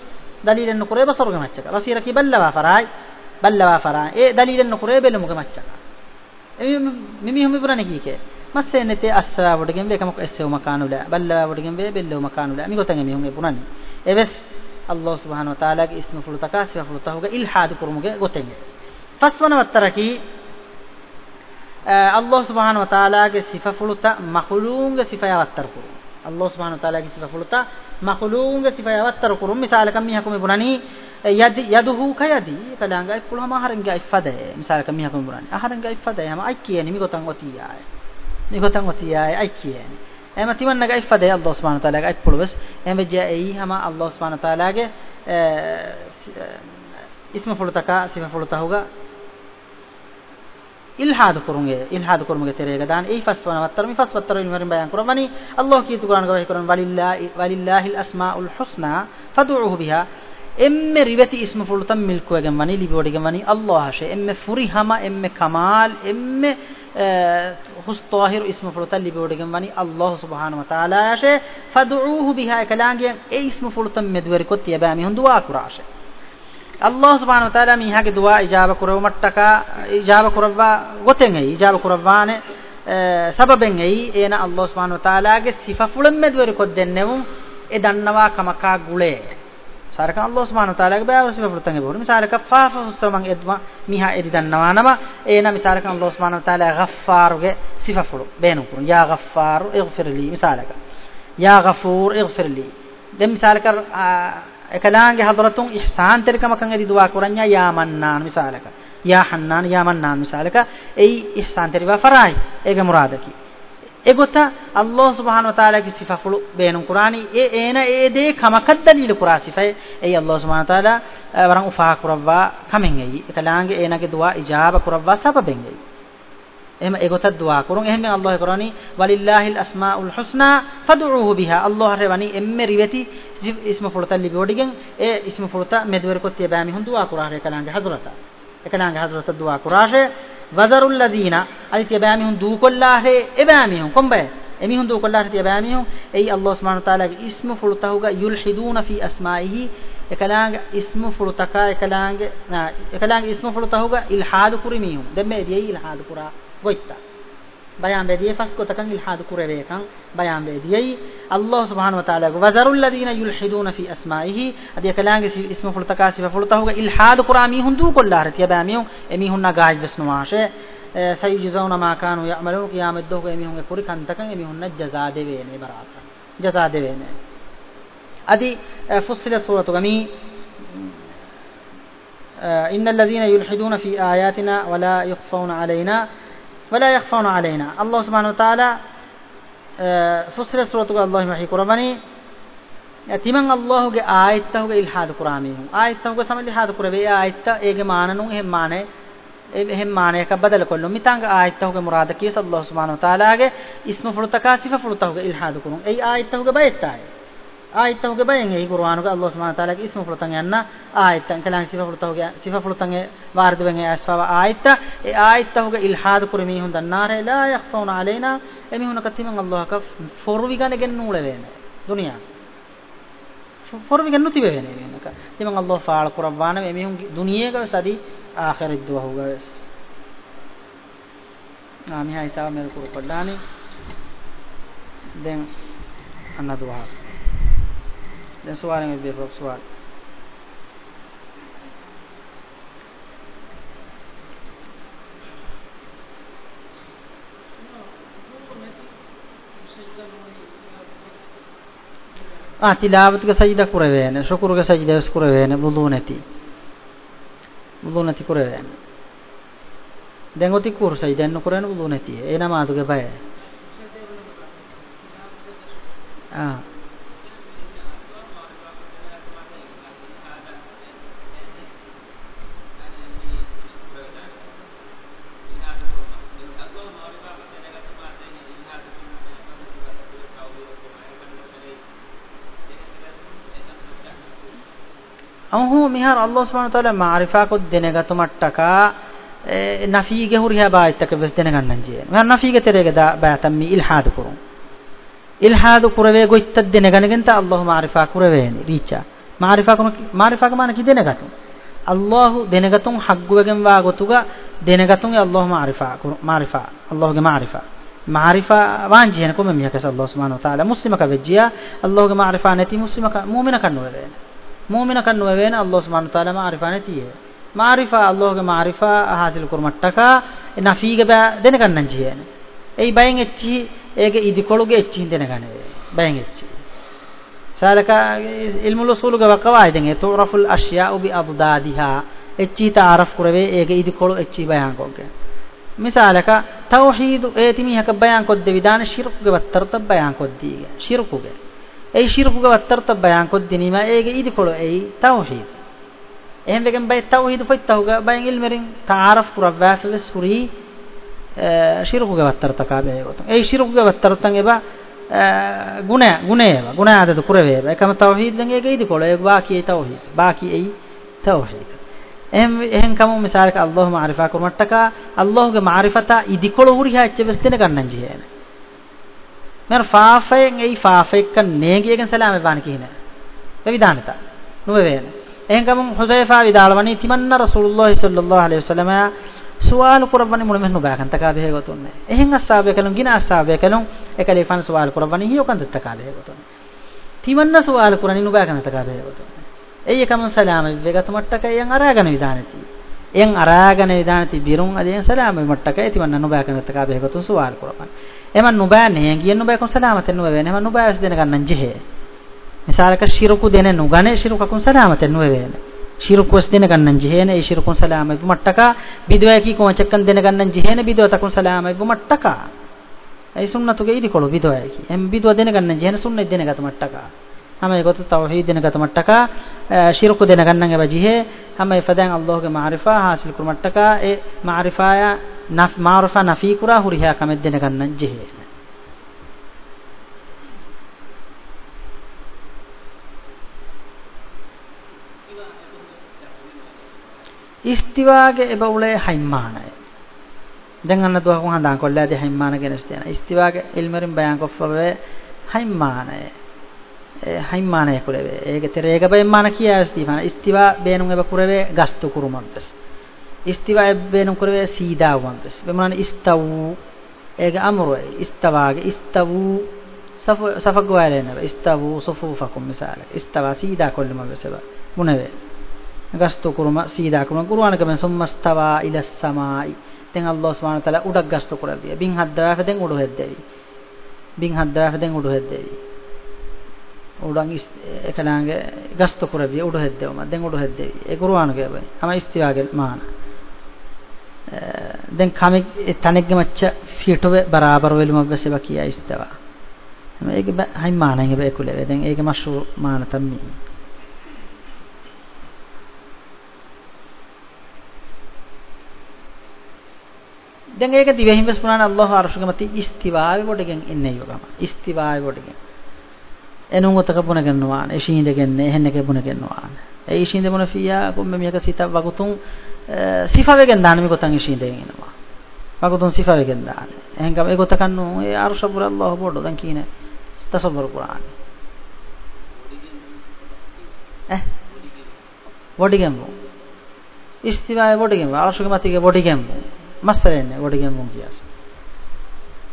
දලීලෙන් නුකුරේ බසරුගේ මච්චක බසීර කිබල්ලා මෆරයි බල්ලවා ෆරා ඒ දලීලෙන්න කුරේ බෙල මුග මච්චා මිමි හුමි පුරණ කීකේ මස්සේ නැතේ අස්සවා වඩගෙන් වේ කමක එස්සෙව මකානුල බල්ලවා වඩගෙන් වේ බෙල්ලව මකානුල මි ගොතන් එමි හුගේ පුරණි එවස් අල්ලාහ් සුබ්හානහු වතාලාගේ ඉස්ම ෆුලු තකාසි ෆුලු තහුගේ ඉල්හාද කුරුමුගේ ගොතෙන් ෆස්වන වත්තරකී අල්ලාහ් සුබ්හානහු වතාලාගේ සිෆා ෆුලු ත මහලූන්ගේ සිෆා වත්තර කුරු අල්ලාහ් සුබ්හානහු තාලාගේ සිත ෆුලතා මහලූංග සිෆයවත්තර කුරුම් මිසාලකම් මිහකම බුණනි යදි යදුහු කයදි කලංගයි පුළුම ආහාරංගයි ෆදේ මිසාලකම් මිහකම බුණනි ආහාරංගයි ෆදේ හැම අයි කියන්නේ මිගතන් ඔතියායි මිගතන් ඔතියායි අයි කියන්නේ එම තිමන්නගයි ෆදේ අල්ලාහ් සුබ්හානහු තාලාගේ අයි පුළුවස් එම ජයි හැම අල්ලාහ් සුබ්හානහු තාලාගේ ඉස්ම ෆුලතක සිෆ ෆුලතහුගා ඉල්හාද කුරුන්ගේ ඉල්හාද කුරුමගේ තෙරේක දාන ඒ ෆස්වන වත්තර මේ ෆස්වත්තර වලින් බයන් කරන වනි අල්ලාහ් කීතු කුරාන ගවහි කරන වලිල්ලාහි වලිල්ලාහිල් අස්මාඋල් හුස්නා ෆදුඋහු බිහා එම්මෙ රිවති ඉස්ම ෆුලුතම් මිල්කුවගෙන් වනි ලිබෝඩිගෙන් වනි අල්ලාහ්ෂ එම්මෙ ෆුරිහම එම්මෙ කමාල් එම්මෙ හුස් තාහිර ඉස්ම ෆුලුතම් ලිබෝඩිගෙන් වනි අල්ලාහ් සුබ්හාන ව තාලාෂ ෆදුඋහු බිහා කලාංගෙන් ඒ ඉස්ම ෆුලුතම් මෙදුවරි කොත් යබෑමි හොඳ වා කුරාෂේ අල්ලාහ් සුබ්හානහු තාලා මීහාගේ දුවා ඉජාබ කරව මට්ටකා ඉජාබ කරවවා ගොතෙන් ඇයි ඉජාබ කරවවානේ සබබෙන් ඇයි එන අල්ලාහ් සුබ්හානහු තාලාගේ සිෆෆුලම් මෙදවර කොද්දෙන්නෙමු ඒ දන්නවා කමකා ගුලේ සාරක අල්ලාහ් සුබ්හානහු තාලාගේ බයව සිෆෆුලතන් ගෙවරු මිසාරක ෆාෆුස්සමන් එද්වා මීහා එදි දන්නවා නම එන මිසාරක අල්ලාහ් සුබ්හානහු තාලා ගෆ්ෆාරුගේ සිෆෆුලු බේනු කුරු යා ගෆ්ෆාරු ඉග්ෆිර් ලී මිසාරක යා ගෆූර් ඉග්ෆිර් ලී දැන් මිසාරක එකලාගේ හදරතුන් ඉහසාන් තෙරකමකන් ඇති දුවා කරන්නේ යා මන්නාන් මිසාලක යා හන්නාන් යා මන්නාන් මිසාලක එයි ඉහසාන් තෙරිවා ෆරායි ඒක මුරාදකි එගොත අල්ලාහ් සුබ්හානහු වතාලාගේ සිෆාෆුළු බේනුන් කුරානි ඒ ඒන ඒ දේ කමකත් දලීල කුරා සිෆයි එයි අල්ලාහ් සුබ්හානහු වතාලා වරන් උෆා කරවවා කමෙන් එයි එකලාගේ ඒනගේ දුවා ඉජාබ කරවවා සබබෙන් එයි එහෙම ඒකතත් දුවා කරොන් එහෙම අල්ලාහ් කරානි වලිල්ලාහිල් අස්මාඋල් හුස්නා ෆදුඋහු බිහා අල්ලාහ් රවනි එම්මෙ රිවති ඉස්ම ෆුලත ලිබෝඩිගෙන් ඒ ඉස්ම ෆුලත මෙදවර කොත්තිය බෑමි හොන් දුවා කරා රේ කලංගේ හසරත එකලංගේ හසරත දුවා කරාෂේ වදරුල් ලදීනා අලිතිය බෑමි හොන් දූ කොල්ලාහේ එබෑමි හොන් කොම්බේ එමි හොන් දූ කොල්ලාහේ තිය බෑමි හොන් එයි අල්ලාහ් සුබ්හානහු තාලාගේ ඉස්ම ෆුලතහුගා යුල්හිදූන ෆී අස්මායිහි එකලාගේ ඉස්ම ෆුලතකා එකලාගේ එකලාගේ ඉස්ම ෆුලතහුගා ඉල්හාදු කුරිමියු දෙමෙ එදී ඉල්හාදු කුරා goitta bayan bediye fasko takan ilhad kurebekan bayan bediyei Allah subhanahu wa ta'ala go wazaru alladhina yulhiduna fi asma'ihi adiya kalange si ismu fultaka si fulta hoga ilhad kurami hundu kollar tiya bamiyun emi hunna gaaj besnuwashe sayujzauna ma kanu ya'malun qiyamat dohga emi hunge kuri kan takan emi hunna jaza devene barata jaza devene adi fussilat suratu gami إن الذين يلحدون في آياتنا ولا يخفون علينا ولا يخفون علينا الله سبحانه وتعالى فصل سورة الله محي قرباني ඇතිමන් අල්ලාහුගේ ආයත්තහුගේ ඉල්හාද කුරාමීහු ආයත්තහුගේ සම ඉල්හාද කුරවේ ආයත්ත ඒගේ මානනු එහෙම් මානේ එහෙම් මානයක බදල කොල්ලු මිතංග ආයත්තහුගේ මුරාද කීස අල්ලාහ් සුබ්හානහු තාලාගේ ඉස්ම ෆුරුතකා සිෆ ෆුරුතහුගේ ඉල්හාද කුරුන් ඒ ආයත්තහුගේ බයත්තායි آيت تنو كبين هي قرآن الله سبحانه وتعالى اسم فلتن ينا آيت تن كلام صفة فلتو كي صفة فلتن وارد بين أسفا آيت آيت تنو إلحاد كرمي هند النار لا يخفون علينا أمي هنا كثير من الله كف فروي كان جن نول بين دنيا فروي كان نتيبه بين بين كا تيمن الله فعل قرآن أمي هم دنيا كا سادي آخر الدوا هو كا آمي هاي سوا ميرو كورو كداني دين أنا دوا දැන් සුවාරෙන් විදියට ප්‍රොක් සුවාර ආ තිලාවතුක සජිද කුරවේන ශුකුරුක සජිද කුරවේන බුදු නැති බුදු නැති කුරවේන දැන් ඔති කුරසයි දැන් නොකරන බුදු නැති ඒ නම ආතුගේ බය ආ අහෝ මිහාර අල්ලාහ් සුබ්හානහු තාලා මාරිෆා කොත් දෙනගතු මට්ටක නෆීගෙ හුරියා බායිත්තක වෙස් දෙනගන්නන් ජීන මම නෆීගෙ තෙරේක දා බෑතම් මි ඉල්හාද කුරුම් ඉල්හාද කුරවේ ගොයිත්ත දෙනගනගෙන් තා අල්ලාහ් මාරිෆා කුරවේනි රීචා මාරිෆා කුන මාරිෆා කමාන කි දෙනගතු අල්ලාහ් දෙනගතුන් හග්ගුවගෙන් වා ගොතුග දෙනගතුන් අල්ලාහ් මාරිෆා කුරු මාරිෆා අල්ලාහ්ගේ මාරිෆා මාරිෆා වාන්ජියන කොම මියකස අල්ලාහ් සුබ්හානහු තාලා මුස්ලිමක වෙජ්ජියා අල්ලාහ්ගේ මාරිෆා නැති මුස්ලිමක මුමිනකන් නොවේ මුමින කන් නොවේන අල්ලාහ් සුබ්හානහු තාලා මාරිෆානේ තියේ මාරිෆා අල්ලාහ්ගේ මාරිෆා හාසිල් කරමට්ටක නෆීගේ බෑ දෙනකන්නන් ජීයන එයි බයෙන් එච්චි ඒක ඉදිකොළුගේ එච්චි දෙනකන බයෙන් එච්චි සාලක ඉල්මුල් උසූලුගේ වකවායිදෙන් තුරෆුල් අෂ්‍යාඋ බි අබ්දාදිහා එච්චි තාරෆ් කරවේ ඒක ඉදිකොළු එච්චි බයන් කෝගේ මිසාලක තවහීද් ඒතිමි හක බයන් කොද්ද විදාන ශිර්කුගේ වත්තරත බයන් කොද්දීගේ ශිර්කුගේ اي شركه وترت بيان كو دينيما ايغي ايدي فلو اي توحيد اهم بكم باي توحيد فتوغا باين علمرين تعارف كرا وافلس كوري شركه وترت كابي اي شركه وترت تنبا ගුණ ගුණේව ගුණ ආදත කුර වේවා එකම තවහීදෙන් ඒක ඉදි කොළ ඒක බාකි ඒ තවහීද බාකි ඒ තවහීද එහෙන් එහෙන් කම මිසාරක අල්ලාහ් මාරිෆා කුමට්ටක අල්ලාහ්ගේ මාරිෆතා ඉදි කොළ හුරිහා චෙවස්තෙන ගන්නන් ජීයන මෙර ෆාෆයෙන් ඒ ෆාෆෙක්ක නේගියගෙන් සලාම වණ කියන. මේ විධානත. නුඹ වේන. එහෙන්ගම හුසෛෆා විදාලවනි තිමන්න රසූලුල්ලාහි සල්ලල්ලාහු අලයිහි වසල්ලම සුවාල් කරවන්නේ මුල මෙන්න බාකන්ත කාදේ ගොතුන්නේ. එහෙන් අස්සාබය කලුන් ගින අස්සාබය කලුන් එකලේ ෆන් සුවාල් කරවන්නේ හියොකන්ත තකාදේ ගොතුන්නේ. තිමන්න සුවාල් කරන්නේ නුබාකන්ත කාදේ ගොතුන්නේ. ඒ එකම සලාම වේගත මට්ටකයෙන් අරාගෙන විධානති. එන් අරාගෙන විධානති බිරුන් අදෙන් සලාම මට්ටකයි තිමන්න නුබාකන්ත කාදේ ගොතුන් සුවාල් කරවන්නේ. එමන් නුබෑ නේ කියන නුබෑ කුන් සලාමතෙන් නුබෑ වෙන එමන් නුබෑ විශ්දෙන ගන්නන් ජෙහෙ මිසාලක ශිරුකු දෙන නුගනේ ශිරුක කුන් සලාමතෙන් නුබෑ වෙන ශිරුකු වස්දෙන ගන්නන් ජෙහෙ නේ ශිරුකුන් සලාම ඉබු මට්ටක බිදවය කි කොම චක්කන් දෙන ගන්නන් ජෙහෙ නේ බිදව තකුන් සලාම ඉබු මට්ටක ඒ සුන්නතුගේ ඉදි කොළු බිදවය කි එම් බිදව දෙන ගන්නන් ජෙහෙ නේ සුන්නෙ දෙන ගත මට්ටක හැම එකතු තවහීද දෙන ගත මට්ටක ශිරුකු දෙන ගන්නන් එබ ජෙහෙ හැම ඉෆදන් අල්ලාහගේ මාරිෆා හාසිල් කුර මට්ටක ඒ මාරිෆායා naf ma'rufa nafi kura huriha kameddena gannan jehe istiwaage ebawle haimmaanay දැන් අන්න දුවක හඳා කොල්ලාදී හයිමාන ගැනස් තියන. ඉස්තිවාගේ ඉල්මරින් බයන් කොෆවේ හයිමානය. ඒ හයිමානය කුලවේ. ඒක තෙරේක බයමාන කියාස් තියන. ඉස්තිවා බේනුන් එබ කුරවේ ගස්තු කුරුමන්තස්. istiva ebbeenu kurve siidaawwan bes bimana istawu ega amru istawaage istawu safu safag waalena istawu sufufakum misala istawa siida kolluma beseba munave gasto kuruma siida kuruma qur'ana kamen summa istawa ila samai ten allah subhanahu wa taala udak gasto kurabiya bin haddawa feden udu heddevi bin haddawa feden udu heddevi උඩන් එකලාගේ ගස්ත කරවිය උඩ හෙද්දවම දැන් උඩ හෙද්දේ ඒ කුර්ආන ගේබයි හැම ඉස්තිවාගේ මාන දැන් කමෙක් තනෙක්ගේ මච්ච ෆියටොව බරාබර වෙලුම බසෙව කියා ඉස්තව මේක හයි මානෙන් හැබැයි කුලේ දැන් ඒක මෂ්රු මාන තම්මි දැන් ඒක දිවෙහිම ස්පුනාන අල්ලාහ් අර්ශුක මත ඉස්තිවාවේ කොටගෙන් එන්නේ යෝගම ඉස්තිවාවේ කොටගෙන් එනුන් ඔතක පුණ ගන්නවා එෂීඳ ගන්නේ එහෙන්න කපුණ ගන්නවා এই সিঁদে মনে ফিয়া কুম্বে মিয়া সীতা বাগুতুং সিফা বেগেন দান আমি কোথাও সিঁদে গেনবা বাগুতুং সিফা বেগেন দান এহেঙ্গাম এ কথা কান্নু এ আর সব আল্লাহ বড় দেন কি না তসবর কোরআন বডি গেম ইস্তিমায় বডি গেম আর সুখে মাতিকে বডি গেম মাস্টার এনে বডি গেম কি আছে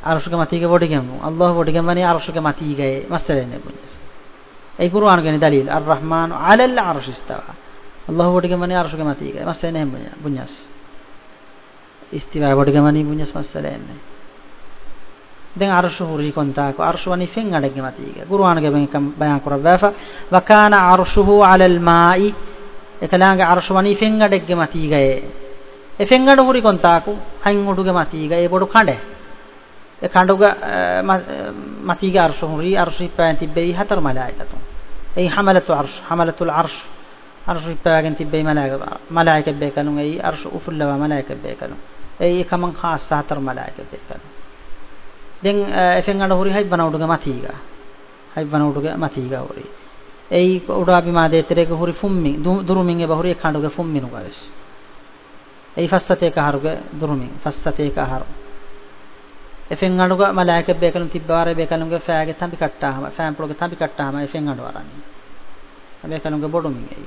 আর সুখে মাতিকে বডি গেম আল্লাহ বডি গেম মানে আর সুখে মাতি গায়ে মাস্টার এনে বলি আছে ඒ කුර්ආන කියන දලීල් අර් රහ්මාන් අලල් අර්ෂ් ඉස්තවා අල්ලාහ් වටේ ගමනේ අර්ෂ් ගම තීක මස්සෙ නේ බුඤ්ඤස් ඉස්තිවා වටේ ගමනේ බුඤ්ඤස් මස්සල එන්නේ දැන් අර්ෂ් හුරි කොන්තාක අර්ෂ් වනි ෆෙන් අඩගේ මතීක කුර්ආන ගෙන් එක බයන් කරවවා වකාන අර්ෂුහු අලල් මායි එකලාගේ අර්ෂ් වනි ෆෙන් අඩගේ මතීකයේ එෆෙන් අඩ හුරි කොන්තාක හයින් උඩුගේ මතීකයේ බොඩු කඩේ කඬුග මතීග අර්ෂුහුරි අර්ෂි පෑන් තිබෙයි හතර මලායිකතුන් එයි හමලතු අර්ෂ් හමලතුල් අර්ෂ් අර්ෂි පෑගෙන තිබෙයි මලායික මලායික බේකනුන් එයි අර්ෂ් උෆුල්ලව මලායික බේකනුන් එයි කමං ખાસ හතර මලායික බේකනුන් දැන් එෆෙන් අඬහුරි හයි බනවුඩුග මතීග හයි බනවුඩුග මතීග හොරි එයි උඩාබි මාදේ තරේක හොරි ෆුම්මි දුරුමින් ඒ බහුරි කඬුග ෆුම්මිනුගස් එයි ෆස්සතේක හරුග දුරුමින් ෆස්සතේක හරුග එෆෙන් අණුග මලායක බේකලුන් තිබ්බාරේ බේකලුන්ගේ ෆෑගේ තම්පි කට්ටාම ෆෑම් පොලගේ තම්පි කට්ටාම එෆෙන් අණු වරන්නේ බේකලුන්ගේ බොඩුමින් එයි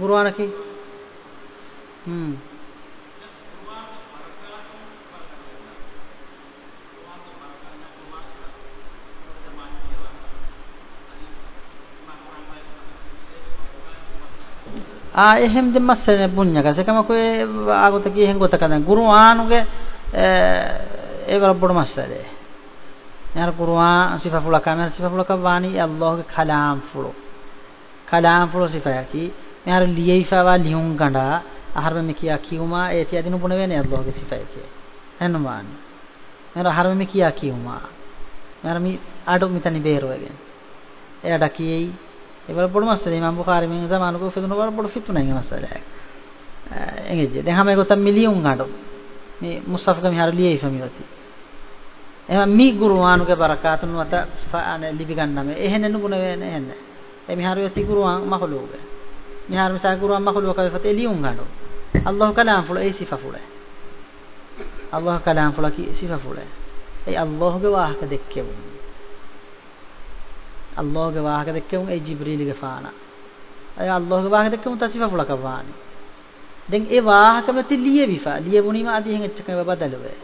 ගුරුවානකි හ්ම් ಆ ಎಹೆಂ ದಿಮ್ಮಸ್ಸನೆ ಬುಣ್ಣಗ ಸಕಮಕು ಆಗುತಕಿ ಹೆಂ ಗೊತಕನ ಗುರುವಾನುಗೆ ඒවල බොඩ මස්සලේ යාර කුර්ආන් සිෆා ෆුල කමර සිෆා ෆුල කවානි අල්ලාහගේ කලාම් ෆුල කලාම් ෆුල සිෆාකි මෙහර ලියයිෆාවා ලියුම් ගඬා අහරම මෙ කියා කියුමා ඒති අදිනු පුන වෙන්නේ අල්ලාහගේ සිෆායකේ එනවානි මෙහර අහරම මෙ කියා කියුමා මෙහර මි අඩු මිතනි බේරවගෙන එයාට කියයි ඒවල පොඩි මස්සල ඉමාම් බුඛාරි මින් සමානකෝ ෆිතුන වල පොඩි ෆිතුන ඉංග මස්සලයක් එංගෙජ්ජ දැන් හැම එකතම් මිලියුන් අඩු මේ මුස්තෆක මිහර ලියේ ෆමියෝති එහෙනම් මේ ගුරුවානුගේ බරකාතුන් වත ෆාන ලිපි ගන්නම එහෙනෙනු ගුණ වෙන්නේ එහෙන්න ඒ මිහරියෝති ගුරුවාන් මහලෝග මිහර මිසා ගුරුවාන් මහලෝග කවි ෆතේ ලියුන් අඩු අල්ලාහ් කලාම් ෆුල ඒ සිෆා ෆුල අල්ලාහ් කලාම් ෆුල කි සිෆා ෆුල ඒ අල්ලාහ්ගේ වාහක දෙක්කෙමු ಅಲ್ಲೋಗ ವಾಹಕ ದಕ್ಕೆವು ಐ ಜಿಬ್ರೀಲಿಗೆ ಫಾನ ಅಯ ಅಲ್ಲೋಗ ವಾಹಕ ದಕ್ಕೆವು ತಸಿಫ ಫುಳಕ ಫಾನಿ දැන් ඒ වාහක මෙති ලියවිෆා ලියවුණීම අදී හෙන් එච්චක බදලුවේ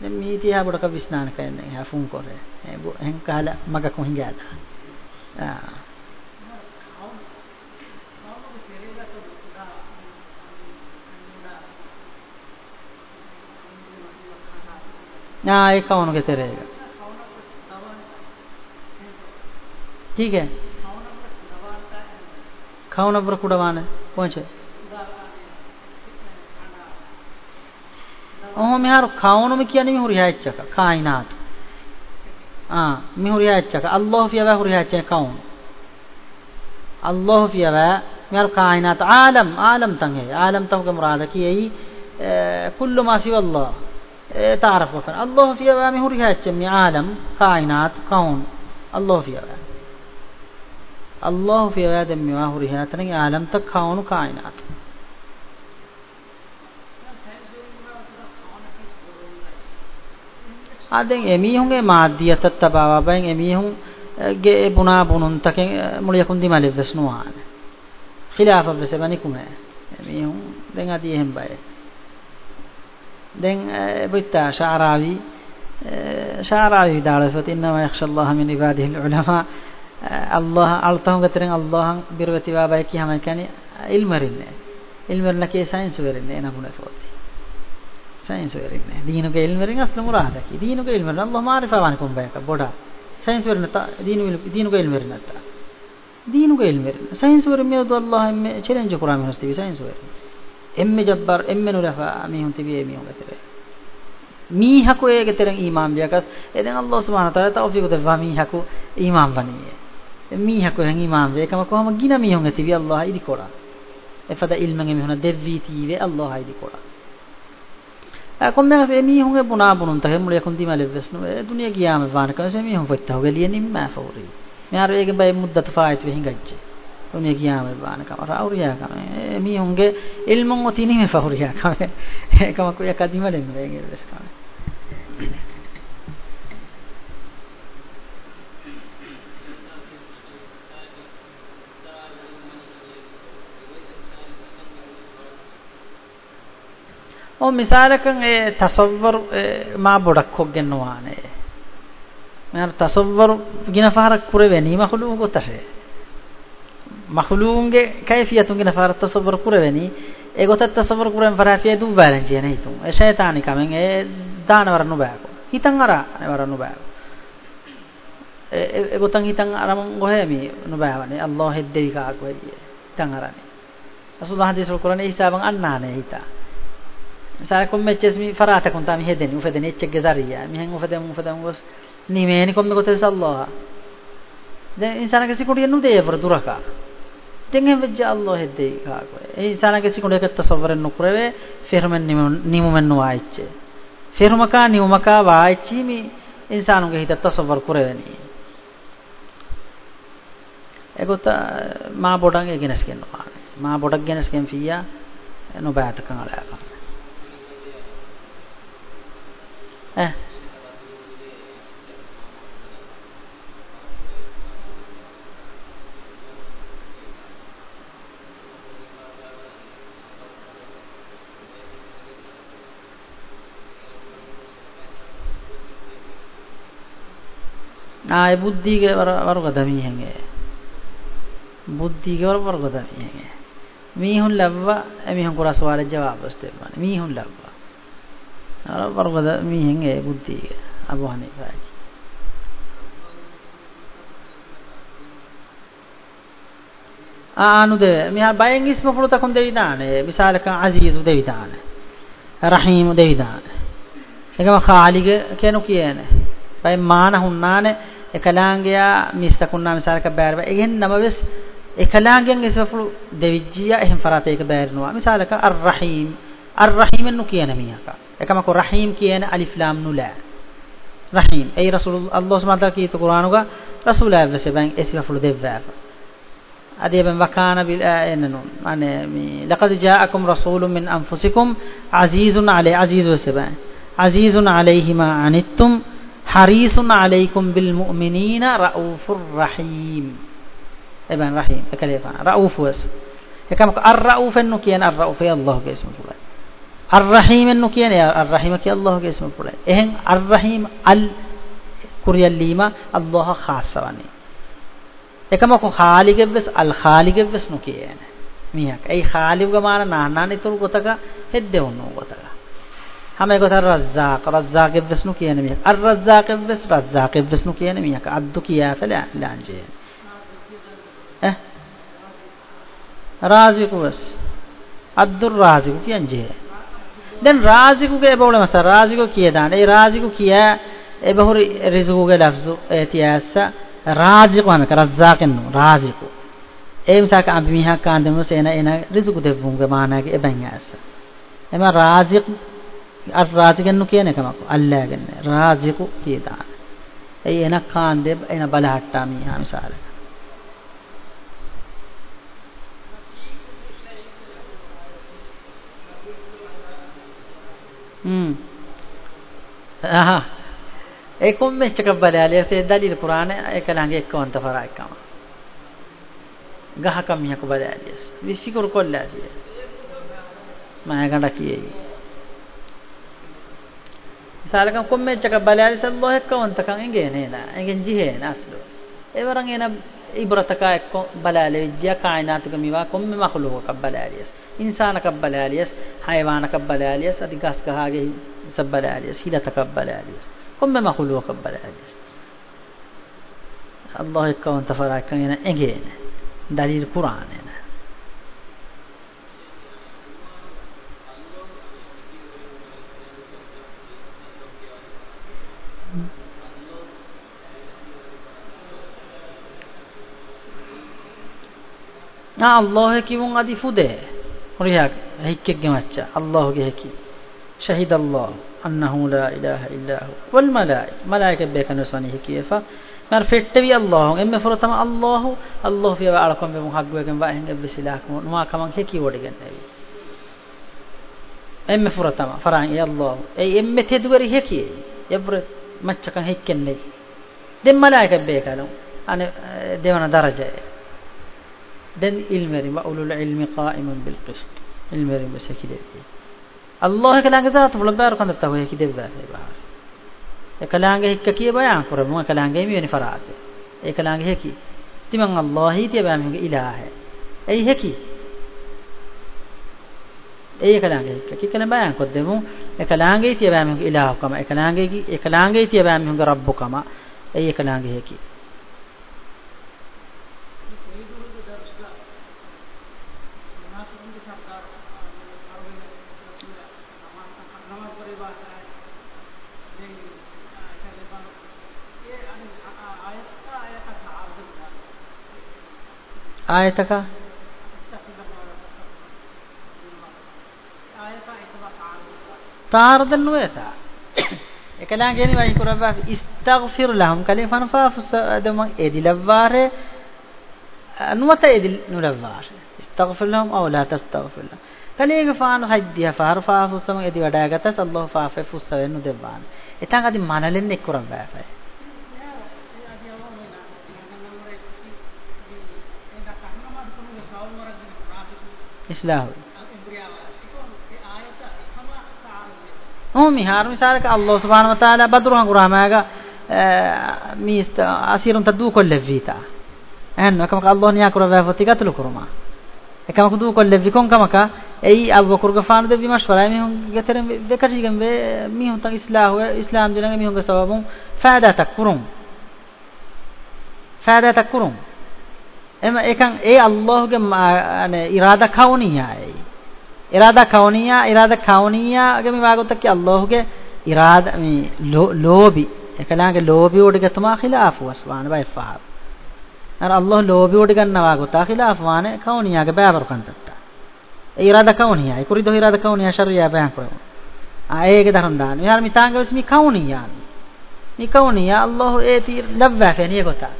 දැන් මේ තියා බඩක විස්නාන කන්නේ හැෆුන් කරේ හෙන් කහලා මග කොහින් ගියාද ආ නා ඒ කවණුගේ තෙරේක ಹೀಗೆ ಖಾವನೊಬ್ಬರು ಕುಡವಾನೆ ಪೋಂಚೆ ओहो मिहार खाओनो में किया नहीं हुरिया इच्छा का खाइनात हाँ मैं हुरिया इच्छा का अल्लाह फिया हुरिया इच्छा खाओन अल्लाह वह मिहार कायनात आलम आलम तंग है आलम तंग का मुराद है कि यही कुल्लु मासी अल्लाह तारफ वफन अल्लाह फिया मैं हुरिया इच्छा मैं आलम कायनात खाओन अल्लाह फिया الله في آدم مواهر هاتنك عالم تكاون كائنات ආදෙන් එමිහුන්ගේ මාධ්‍යත තබාවබෙන් එමිහුන් ගේ පුනා පුනුන් තකෙන් මුලියකුන් දිමලෙ වස්නුවාන خلاف වසබනි කුමේ එමිහුන් දැන් අදී එහෙම් බය දැන් බුත්තා ශාරාවි ශාරාවි දාලසත් ඉන්නවා යක්ෂල්ලාහ මින් ඉබාදිහිල් උලමා අල්ලාහ අල්තහුගතරෙන් අල්ලාහන් බිරවති වාබයි කියම කියන්නේ ඉල්මරින්නේ ඉල්මරන කේ සයන්ස් වෙරින්නේ එනමුන සෝති සයන්ස් වෙරින්නේ දීනුගේ ඉල්මරින් අස්ල මුරාදකි දීනුගේ ඉල්මරන අල්ලාහ මාරිෆාවන් කුම්බයක බොඩ සයන්ස් වෙරන දීනු දීනුගේ ඉල්මරන අත්ත දීනුගේ ඉල්මරන සයන්ස් වෙරින් මේ අල්ලාහ මේ චැලෙන්ජ් කුරාන් හස්ති සයන්ස් වෙරින් එම්මේ ජබ්බර් එම්මේ නුරෆා අමීහුන් තිබියේ මියුගතරේ මීහකු ඒකතරන් ඊමාම් බියකස් එදෙන් අල්ලාහ් සුබ්හානහු තාලා තෞෆීක දෙවා මීහකු ඊමාම් බණියේ මීහ කොහෙන් ඉමාම් වේකම කොහම ගින මීහොන් ඇතිවි අල්ලාහ ඉදි කොරා එපද ඉල්මගේ මීහොන දෙව්වී තීවේ අල්ලාහ ඉදි කොරා කොන්දේ හසේ මීහොන් ඒ පුනා පුනුන් තහෙ මුලිය කොන්දි මල වෙස්නු ඒ දුනිය ගියාම වාන කසේ මීහොන් ෆොත්තව ගලිය නිම්මා ෆෝරි මෙහාර වේගෙන් බය මුද්දත ෆායිත් වෙහින් ගච්චේ දුනිය ගියාම වාන කම රෞරියා කම ඒ මීහොන්ගේ ඉල්මුන් ඔතිනි මේ ෆෝරියා කම ඒකම කොය කදිමලෙන් වේගෙන් වෙස් කම ඕ මිසාලකන් ඒ තසවර් මා බොඩක් හොග්ගෙන්නවානේ මම තසවර් ගිනෆාරක් කුර වෙනි මහලූ ගොතෂේ මහලූන්ගේ කයිෆියතුන් ගිනෆාර තසවර් කුර වෙනි ඒ ගොත තසවර් කුරෙන් ෆරාෆිය දුබලන් කියන හිතුම් ඒ ෂයතානි කමෙන් ඒ දානවර නුබෑකෝ හිතන් අර නවර නුබෑකෝ ඒ ගොතන් හිතන් අරමන් ගොහේ මේ නුබෑවනේ අල්ලාහ් හෙද්දේ කාකෝ හිතන් අරනේ අසුදහ හදීස් වල කරන්නේ හිසාවන් අන්නානේ හිතා Sara commettesse mi farata con tami hedeni, u fedeni ecce gesaria, mi hen u fedem u fedem gos ni meni komme gote salloha. De insana ke sikuri nu devra duraka. Den hen vejja Allah hedei ka ko. E insana ke sikuri ke tasavvaren nukureve firmen nimumen nu aiche. Firmaka nimumaka vaichi mi insanu ke hita tasavvar kureveni. ඒකත් මා බොඩන් ගෙනස් කියනවා මා බොඩක් ගෙනස් කියන ෆියා නොබෑට කංගලයක් है? ආය බුද්ධිගේ වර්ග දමියහගේ බුද්ධිගේ වර්ග දමියහගේ මීහුන් ලබ්වා මීහුන් කුරස් වල ජවාබස් දෙන්න මීහුන් ලබ්වා අර වර්ගද මීහෙන් ඒ බුද්ධිය අබු හනීෆායි ආනුද මෙහා බයෙන් ඉස්ම පුළුතකුන් දෙවිදානේ මිසාලක අසීසු දෙවිදානේ රහීමු දෙවිදානේ එකම خالق කෙනු කියන්නේ බය මාන හුන්නානේ එකලාංගයා මිස්තකුන්නා මිසාලක බෑරව එහෙන් නමවෙස් එකලාංගයන් ඉස්ම පුළු දෙවිජ්ජියා එහෙන් ෆරාතේක බෑරනවා මිසාලක අර් රහීම් අර රහීම් නු කියන මියාකා එකමකෝ රහීම් කියන අලිෆ් ලාම් නු ලා රහීම් ඒ රසූල් අල්ලාහ් සුබ්හානහු තාලා කීත කුර්ආනුගා රසූලා වෙසේ බං එසිකෆුළු ادي أديبا وكان بالآنن آه، إيه، يعني لقد جاءكم رسول من أنفسكم عزيز عليه عزيز وسبع عزيز عليه ما عنتم حريص عليكم بالمؤمنين رؤوف الرحيم ابن رحيم كليفا رؤوف وس كما الرؤوف كان الرؤوف الله باسم الله අර් රහීමෙන් කියන්නේ අර් රහීම කිය අල්ලාහ්ගේ ඉස්ම පුළයි එහෙන් අර් රහීම අල් කුරියල්ලීම අල්ලාහ් ખાસවන්නේ එකමක ખાලිගෙවස් අල් ખાලිගෙවස් නුකියන මියක් ඒ ખાලිග මාන නානාන ඉතුරු ගොතක හෙද්දෙවුණු ගොතක හැම එක තර රزاق රزاقෙවස් නුකියන මියක් අර් රزاقෙවස් රزاقෙවස් නුකියන මියක් අද්දු කියාෆල ලාංජේ ඈ රාසිකුවස් අබ්දුර් රාසිකු කියන්නේ දැන් රාසිකුගේ බවල මස රාසිකු කියදාන ඒ රාසිකු කියා ඒ බහුරි රිසුකුගේ ලෆ්සු ඒතියාස රාසිකු අමක රස්සාකෙන් රාසිකු ඒ මසක අපි මිහා කාන්දම සේන එන රිසුකු දෙවුන්ගේ මානාගේ එබැන්යාස එම රාසික අර රාසිකෙන් කියන එකමක අල්ලාගෙන රාසිකු කියදාන ඒ එන කාන්දේ එන බලහට්ටා මිහා මිසාලා امم اها ඒකොම් මෙච්චක බලයාලිය සේ දලීල පුරාණ ඒකලංගේ එක්කවන්ත ෆරායකම ගහක මියක බලයාලිය විසිකුරු කොල්ලාලිය මයකට කියේ සාලකම් කොම් මෙච්චක බලයාලි සම්බෝ එක්කවන්තකම් එගේ නේනා එගෙන් ජිහේ නස්ලෝ එවරන් එන ඉබ්‍රතක එක්ක බලයාලි ජියා කායනාතික මිවා කොම් මෙ මහලුවක බලයාලියස් إنسانك بلاليس حيوانك بلاليس أدي قاسك هاجه سبلاليس كم تكبلاليس هم مخلوق بلاليس الله يكون تفرق كنا إنجيل دليل القرآن الله من أدي فده හොරියක් හික්කෙක්ගේ මච්චා අල්ලාහුගේ හැකි ශහිද අල්ලාහ් අන්නහු ලා ඉලාහ ඉල්ලා හු වල් මලායික මලායික බේකන සනි හිකේෆා මර ෆෙට්ටවි අල්ලාහ් එම්මෙ ෆොර තම අල්ලාහ් අල්ලාහ් ෆිය වලකම් බෙ මොහක් වෙකම් වහින් බෙසිලාක් මොනවා කමං හැකි වඩ ගන්නයි එම්මෙ ෆොර තම ෆරාන් ය අල්ලාහ් ඒ එම්මෙ තෙදුවරි හැකි යබ්ර මච්චකන් හික්කන්නේ දෙම් මලායික බේකලු අනේ දෙවන දරජය den ilmerime ulul ilmi qaimun bil qist ilmerime sekidedi Allah kalange zat bulbar kan tahu ya kidedi zat bahar e kalange hikka kiye bayan kuramu e kalange mi weni farat e kalange heki timan Allah hi tiya bam ilahe ei heki ei kalange hikka ki kalam bayan kodemu e kalange tiya bam ilahe kama e kalange e kalange tiya bam rabbukama ei kalange heki ఆయతక تعارض النويتا එකලා ගෙනි වයි කුරබා ඉස්තග්ෆිර් ලහම් කලිෆන් ෆාෆස් දම එදි ලවාරේ අනුවත එදි නුලවාරේ ඉස්තග්ෆිර් ලහම් අව ලා තස්තග්ෆිර් ලහම් කලේග ෆාන හයිද්දිය ෆාර ෆාෆස් සම එදි වඩාගත සල්ලාහ් ෆාෆස් වෙනු දෙවාන එතන් අදි මනලෙන් එක් කුරබා ෆයි ඉස්ලාහු ඕ මිහාරු මිසාරක අල්ලාහ් සුබ්හානහු වතාලා බදරු හංගුරාමෑග මීස්ත අසීරුන් තදු කොල්ලෙවිතා එහෙනම් කමක අල්ලාහ් නියා කරවා වතිගතුල කුරුමා එකමක දු කොල්ලෙවි කොන් කමක එයි අබ්ව කුර්ගෆාන දෙවි මස්වලා මිහුන් ගතරම් වෙකටිගම් වේ මිහුන් තන් ඉස්ලාහු ඉස්ලාම් දිනග මිහුන්ගේ සබබුන් ෆාදා තක්කුරුම් ෆාදා තක්කුරුම් එම එකන් ඒ අල්ලාහගේ අනේ ඉරාදා කවුනියායි ඉරාදා කවුනියා ඉරාදා කවුනියාගේ මේ වාගොතක් කිය අල්ලාහගේ ඉරාදා මේ ලෝබි එකලාගේ ලෝබි උඩ ගතමා ඛිලාෆු වස්වාන බයි ෆා අර අල්ලාහ ලෝබි උඩ ගන්නවා ගොතා ඛිලාෆවාන කවුනියාගේ බෑවර කන්තත්ත ඒ ඉරාදා කවුනියායි කුරිදෝ ඉරාදා කවුනියා ශරියා බෑන් කරමු ආයේගේ ධර්ම දාන මෙහාර මිතාංගවස් මේ කවුනියානි මේ කවුනියා අල්ලාහ ඒ තීර ලබ්වා ෆෙනිය ගොතා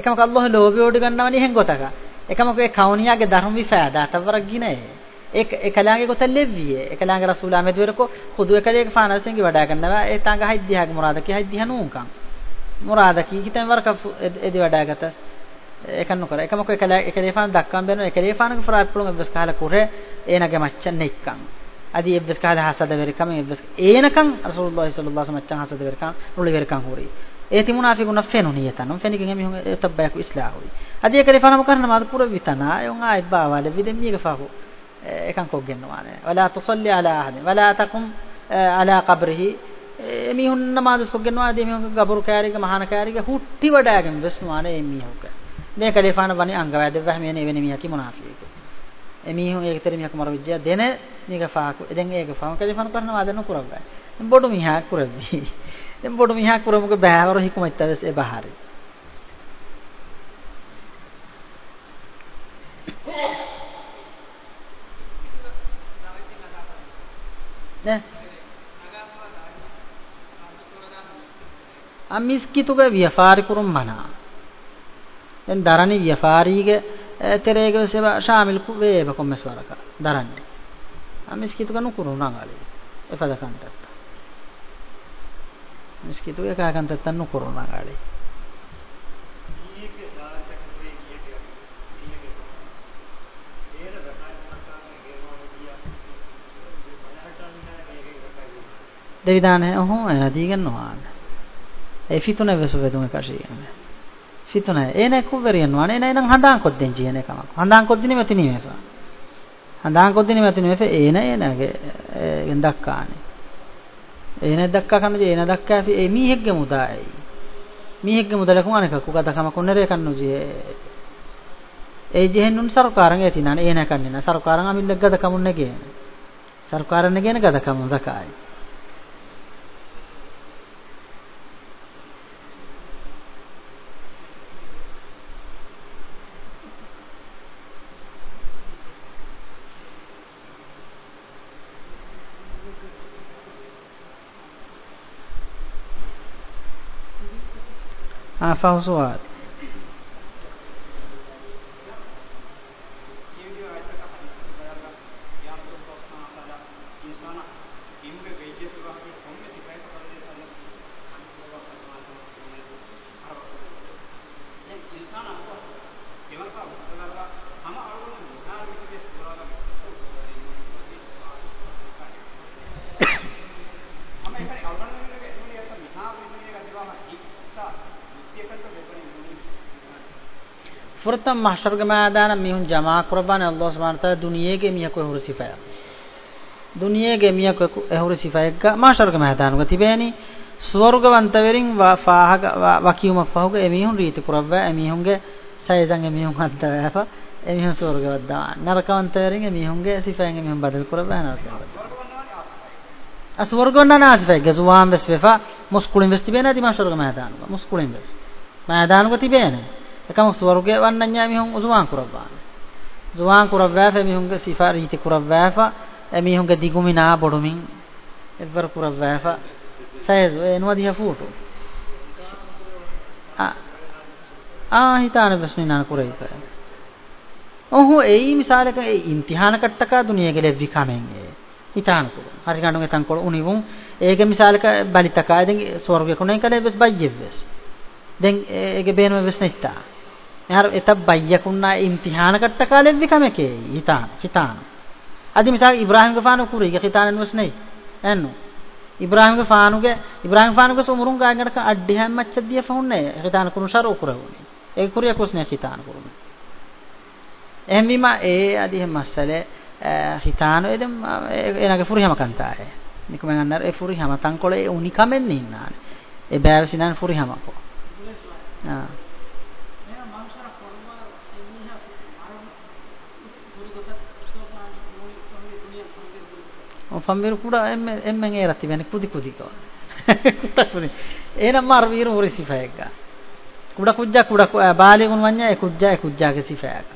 එකමක අල්ලාහ ලෝභය ගන්නවනේ එහෙන් ගොතක එකමක ඒ කවුනියාගේ ධර්ම විසාදා තවරක් ගිනේ ඒක එකලාගේ ගොත ලෙව්වියේ එකලාගේ රසූලා මෙදුවරකෝ කුදු එකලේක ෆානල්සෙන්ගේ වඩා ගන්නවා ඒ තංග හයිද්දියාගේ මුරාද කි හයිද්දියා නූංකම් මුරාද කි හිතෙන් වරක එදි වඩා ගත ඒක නොකර එකමක එකලා එකලේ ෆාන දක්කම් බෙනෝ එකලේ ෆානක ෆරාප් පුළුන් එබ්ස් කාලා කුරේ ඒනගේ මච්චන් නෙක්කම් අදි එබ්ස් කාලා හසද වෙරකම එබ්ස් ඒනකම් රසූලුල්ලාහි සල්ලල්ලාහු අලයිහි වසල්ලම් මච්චන් හසද වෙරකම් රුලි වෙරකම් හොරි ඒති මුනාෆිකුන ෆෙනු නියතනම් ෆෙනිකින් එමි හොඟ එතබ්බයකු ඉස්ලාහුයි අදී ඒකේ ෆනම කරන මාද පුර විතනා එවුන් ආයි බාවල විදෙම් මීක ෆාකු එකන් කොක් ගෙන්නවා නේ වලා තුසල්ලි අලා අහද වලා තකුම් අලා කබ්රිහි එමි හොන්න මාදස් කොක් ගෙන්නවා දී මේ හොඟ ගබරු කෑරික මහාන කෑරික හුට්ටි වඩාගෙන විශ්නවා නේ එමි හොක මේ කලේ ෆන වනි අංග වැදෙව හැමෙන එවෙන මියකි මුනාෆිකු එමිහුන් ඒක තර මියක මර විජ්ජා දෙන මේක ෆාකු දැන් ඒක ෆාම කලේ ෆන කරනවා දෙන කුරබ්බයි බොඩු මිහා කුරබ්බි දැන් බොඩු මිහා කුරමුක බෑවර හිකුමත්තවස් ඒ බහාරි නේ අමිස්කිතුක ව්‍යාපාරි කුරුම් මනා දැන් දරණි ව්‍යාපාරීගේ තෙරේගේ සේවා ශාමිල් කුවේබ කොම්මස්වරක දරණි අමිස්කිතුක නුකුරු නංගලි එපදකන්ට මිස්කිතු ඒකාන්තත්තන් නොකරන කාලේ දෙවිදාන ඔහොම දීගන්නවා ඒ ෆිතුනේ වෙසුවෙතුම කශියන්නේ ෆිතුනේ එනේ කුවරියන් වනේ නේනම් හඳාන් කොද්දෙන් ජීනේ කමක් හඳාන් කොද්දිනේ මෙතනින් මේස හඳාන් කොද්දිනේ මෙතනින් මේස එනේ එනගේ ගෙන් දක්කානේ එන දක්කා කන්නජ එන දක්කා ෆි ඒ මීහෙක්ගේ මුදායි මීහෙක්ගේ මුදල කුමන එකක් උගත කම කොන්නරේ කන්නුජේ ඒ ජෙහෙන් උන් සරකාරන් ඇතිනන එන කන්නේ න සරකාරන් අමිල්ලක් ගත කමුන්නේ කියන සරකාරන් කියන ගත කමුන් සකායි Hafız var. තම් මහෂර්ග මෑදාන මිහුන් ජමා කුර්බාන අල්ලාහ් සුබ්හානහු තාලා දුනියේගේ මියකෝ එහුරු සිපය දුනියේගේ මියකෝ එහුරු සිපයක මහෂර්ග මෑදානුක තිබේනි ස්වර්ගවන්තවරින් වාහග වකියුමක් පහුග එමිහුන් රීති කුරව්වා එමිහුන්ගේ සයසන් එමිහුන් අද්දවැප එමිහුන් ස්වර්ගවත් දාන නරකවන්තවරින් එමිහුන්ගේ සිෆයන් එමිහුන් බදල් කුරව්වා නරකවත් අස්වර්ගොන්න නාස්වෙග සුවාම් වෙස්වෙෆා මුස්කුලින් වෙස් තිබේන අධිමාශර්ග මෑදානුක මුස්කුලින් වෙස් මෑදානුක තිබේනේ එකම ස්වර්ගය වන්නඤ්ඤා මිහුන් උසුවාන් කුරබ්බාන උසුවාන් කුරබ්බාෆ මිහුන්ගේ සිෆා රීති කුරබ්බාෆ මිහුන්ගේ දිගුමිනා බොඩුමින් එවර කුරබ්බාෆ සයස් එනවා දිහා ෆෝටෝ ආ හිතාන ප්‍රශ්නේ නාන කුරයි කරා ඔහු ඒ මිසාලක ඒ ඉම්තිහාන කට්ටක දුනියගේ ලැබි කමෙන් ඒ හිතාන කුර හරි ගණුගේ තන්කොල උනිවුන් ඒගේ මිසාලක බලිතකා දැන් ස්වර්ගය කුණේ කලේ වෙස් බයිජෙව්ස් දැන් ඒගේ බේනම වෙස් නැත්තා මෙහර එතබ් බයියකුන්නා ඉම්තිහාන කට්ට කාලෙත් විකමකේ හිතාන හිතාන අදි මිසක් ඉබ්‍රාහිම් ගෆාන කුරේ හිතානන් වස් නේ එන්නු ඉබ්‍රාහිම් ගෆානුගේ ඉබ්‍රාහිම් ගෆානුගේ සොමුරුන් ගාගනක අඩ්ඩිහම් මච්චදිය ෆහුන්නේ හිතාන කුරු ශරෝ කුරවුනේ ඒ කුරිය කුස්නේ හිතාන කුරුනේ එහෙන් විම ඒ අදි එහෙම මස්සලේ හිතාන එදම් එනගේ ෆුරිහම කන්තාරේ නිකම ගන්නර ඒ ෆුරිහම තංකොලේ උනිකමෙන් ඉන්නානේ ඒ බෑවසිනන් ෆුරිහමකෝ ආ fammiru kuda emmen emmen erati yani kudi kudi ko kuda kudi enam mar viru uri sifayega kuda kujja kuda eh, baaligun wanya e kujja e kujja ke sifayega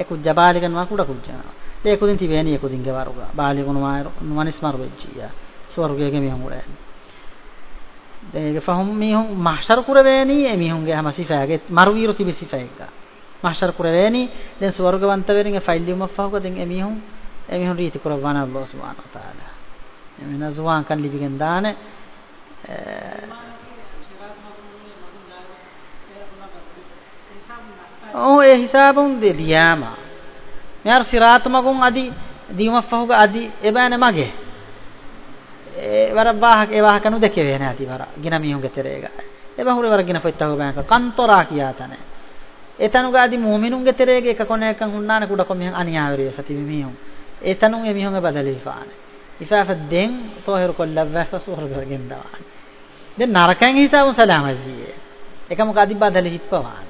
e kujja baaligan wa kuda kujja de ekudin tibeni ekudin ge waruga baaligun wairu numanis mar vejjiya swarugege mihun ure de fahum mihun mahshar kuraveni e mihun ge hama sifayege mar viru tibi sifayega mahshar kuraveni den swarugavanta verin e failium afahuga den e mihun එමිහුන් රීති කරවන අල්ලාහ් සුබ්හානහු තාලා එමින සුවාන් කන් ලිබිගෙන් දාන ඕ ඒ හිසාබුන් දෙ දියාම මෙහර සිරාත් මගුන් අදි දීමෆහුග අදි එබෑන මගේ ඒ වර බාහක ඒ වාහක නු දෙකේ වෙන ඇති වර ගින මිහුන්ගේ තෙරේග එබහුර වර ගින ෆොයිත්තව බෑක කන්තරා කියාතනේ එතනුගාදි මුමිනුන්ගේ තෙරේගේ එක කොනයකන් හුන්නාන කුඩ කොමියන් අනියාවරිය සතිවි මිහුන් එතනුන් එමිහොඟ බදලිපාන ඉසාෆ දෙන් තෝහිර කොල්ලවැස සුහරදර ගෙන්දවාන දැන් නරකෙන් හිතාවු සලාමජියේ එක මොකදි බදලි හිප්පවාන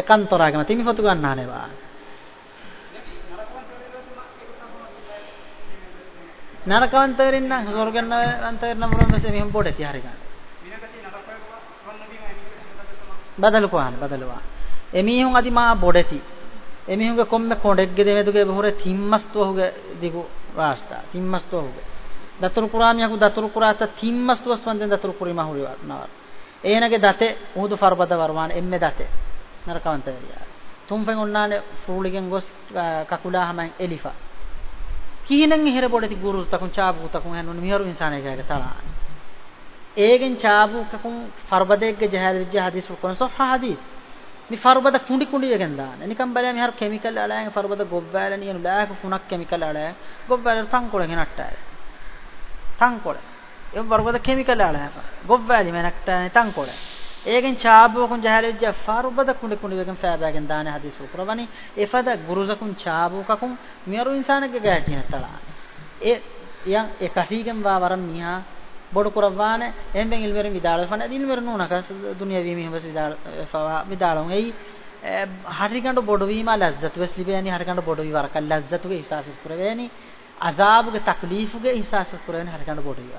එකන් තොරාගෙන තිමි පොතු ගන්නානේ වාන නරකවන්තවරින් නම් සොර්ගන්නවන්තවරින් නම් මොනවද මෙහෙම පොඩේ තියාරි ගන්න. බදලුවාන බදලුවා. එමිහුන් අදි මා බොඩති. එමිහුගේ කොම්මේ කොඩෙක්ගේ දෙවෙදුගේ බොහොරේ තිම්මස්තුවහුගේ දිගු වාස්තා තිම්මස්තුවහුගේ දතුරු කුරාමියකු දතුරු කුරාත තිම්මස්තුවස් වන්දෙන් දතුරු කුරිමා හුරි වර්ණවර ඒනගේ දතේ උහුදු ෆර්බද වර්මාන එම්මේ දතේ නරකවන්ත වෙලියා තුම්පෙන් උන්නානේ ෆූලිගෙන් ගොස් කකුලා හැමෙන් එලිෆා කීනෙන් ඉහෙර පොඩති ගුරු තකුන් චාබු තකුන් හැනුන මිහරු ඉන්සානේ කයක තලාන ඒගෙන් චාබු කකුන් ෆර්බදෙක්ගේ ජහල් විජ්ජ හදිස් කුරන් සොහ හදිස් මේ ෆර්බද කුඩි කුඩියගෙන් දාන නිකම් බලෑ මෙහර කෙමිකල් අලයන් ෆර්බද ගොබ්බෑල නියන ලෑක ෆුණක් කෙමිකල් අලයන් ගොබ්බෑල තංකොලගෙන අට්ටාය තංකොල එම් ෆර්බද කෙමිකල් අලයන් ගොබ්බෑලි මෙනක්ටානේ තංකොල ඒගෙන් චාබුකුන් ජහලෙජ්ජ ෆර්බද කුඩි කුඩියගෙන් ෆෑබෑගෙන් දාන හදිස් උපරවනි එපද ගුරුසකුන් චාබුකකුන් මියරු ඉන්සානක ගෑටින තලා ඒ යම් ඒ කහීගෙන් වා වරම් මියා bodu kuravane emben ilverin vidal fana dilverin una kas dunya wi mi bas vidal fawa vidalon ei harigandu bodu wi ma lazzat bas libeni harigandu bodu wi waraka lazzatu ge ihsas kurweni azab ge taklifu ge ihsas kurweni harigandu bodu wi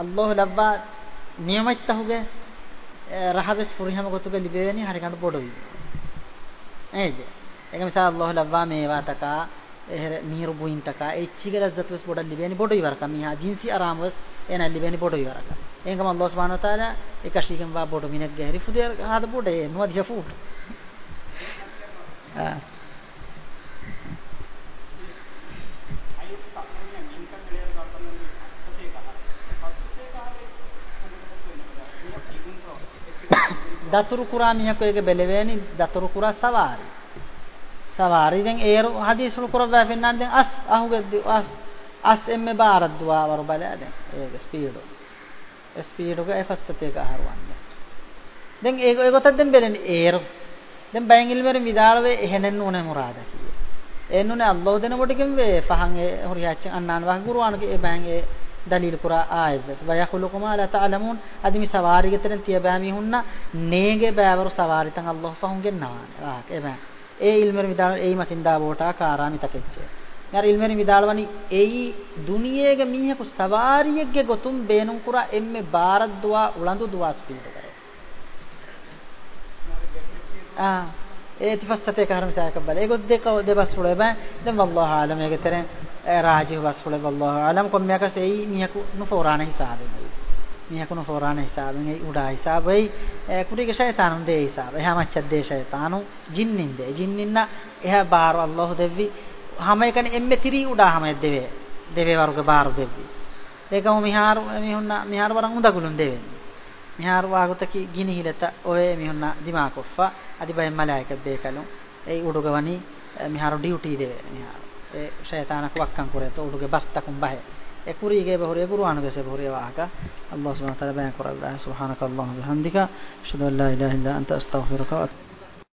Allah labba niyamattahu ge rahabes furihama gotuge libeni harigandu bodu wi ejje ega misa Allah labba mewa taka ehre mihiru buintaka echige lazzatus boda libeni bodo ivaraka miha jinsi aramus ena libeni bodo ivaraka engam allah subhanahu wa taala ekashigem va bodo minek gehri fuder hada boda e nuad yafu ah දතුරු කුරා මිහකෝගේ බැලෙවැනි දතුරු කුරා සවාරි sawaari den eeru hadisul kurba finnan den as ahugeddi as as emme baarad duwa waru baladen eeg speedo speedo ga efassate ga harwande den eego eegotad den belen eeru den bayin ilmer midalwe ehenen une murada kiye enuune allah den botikim we fahan e huriyachin annan wa qur'an ke e bayin e dalil kurā āyevs vayakhluquma la ta'lamun adimi savari getren tiya bāmi hunna nege bāvaru savari tan allah fahunge nawan wa ke bāmi ඒ ඉල්මරි මිදාල ඒයි මතින්දා වෝටා කාරාමි තකෙච්ච මෙර ඉල්මරි මිදාලවනි ඒයි දුනියේග මීහකු සවාරියෙක්ගේ ගොතුම් බේනුම් කුරා එම්මේ බාරද්දුවා උලඳු දුවාස් පිට කරේ ආ ඒ තිපස්සතේ කාරම සයක බල ඒ ගොත් දෙක දෙබස් වල බෑ දැන් වල්ලාහ ආලම ඒකතරේ රාජිහ bus වල වල්ලාහ ආලම කොම්මයක සේයි මීහකු නුෆෝරාණ හිසාබේ නියකුණු ෆෝරාන හිසාබෙන් ඒ උඩා හිසාබයි කුටික ෂයිතානුන් දේ හිසාබ එහා මච්චද්දේ ෂයිතානු ජින්නින් දේ ජින්නින්න එහා බාර අල්ලාහ් දෙවි හැම එකනේ එම්මෙ තිරි උඩා හැම දෙවේ දෙවේ වර්ග බාර දෙවි ඒකම මිහාර මිහුන්න මිහාර වරන් උදගුලුන් දෙවෙන්නේ මිහාර වාගතකි ගිනි හිලත ඔය මිහුන්න දිමාකොෆා අදිබයි මලායික බේකලු ඒ උඩුගවනි මිහාර ඩියුටි දෙවේ මිහාර ඒ ෂයිතානක වක්කම් කරේත උඩුගේ බස්තකුම් බහේ ಎಕುರಿಗೆ ಬಹುರು ಎಕುರು ಅನುಗೆಸೆ ಬಹುರು ವಾಹಕ ಅಲ್ಲಾಹ್ ಸುಬ್ಹಾನಹು ತಆಲಾ ಬಯಾನ್ ಕೊರಲ್ಲ ಸುಬ್ಹಾನಕ ಅಲ್ಲಾಹು ಬಿಹಮ್ದಿಕ ಅಶ್ಹದು ಅಲ್ಲಾ ಇಲಾಹಾ ಇಲ್ಲಾ ಅಂತ ಅಸ್ತಗ್ಫಿರುಕ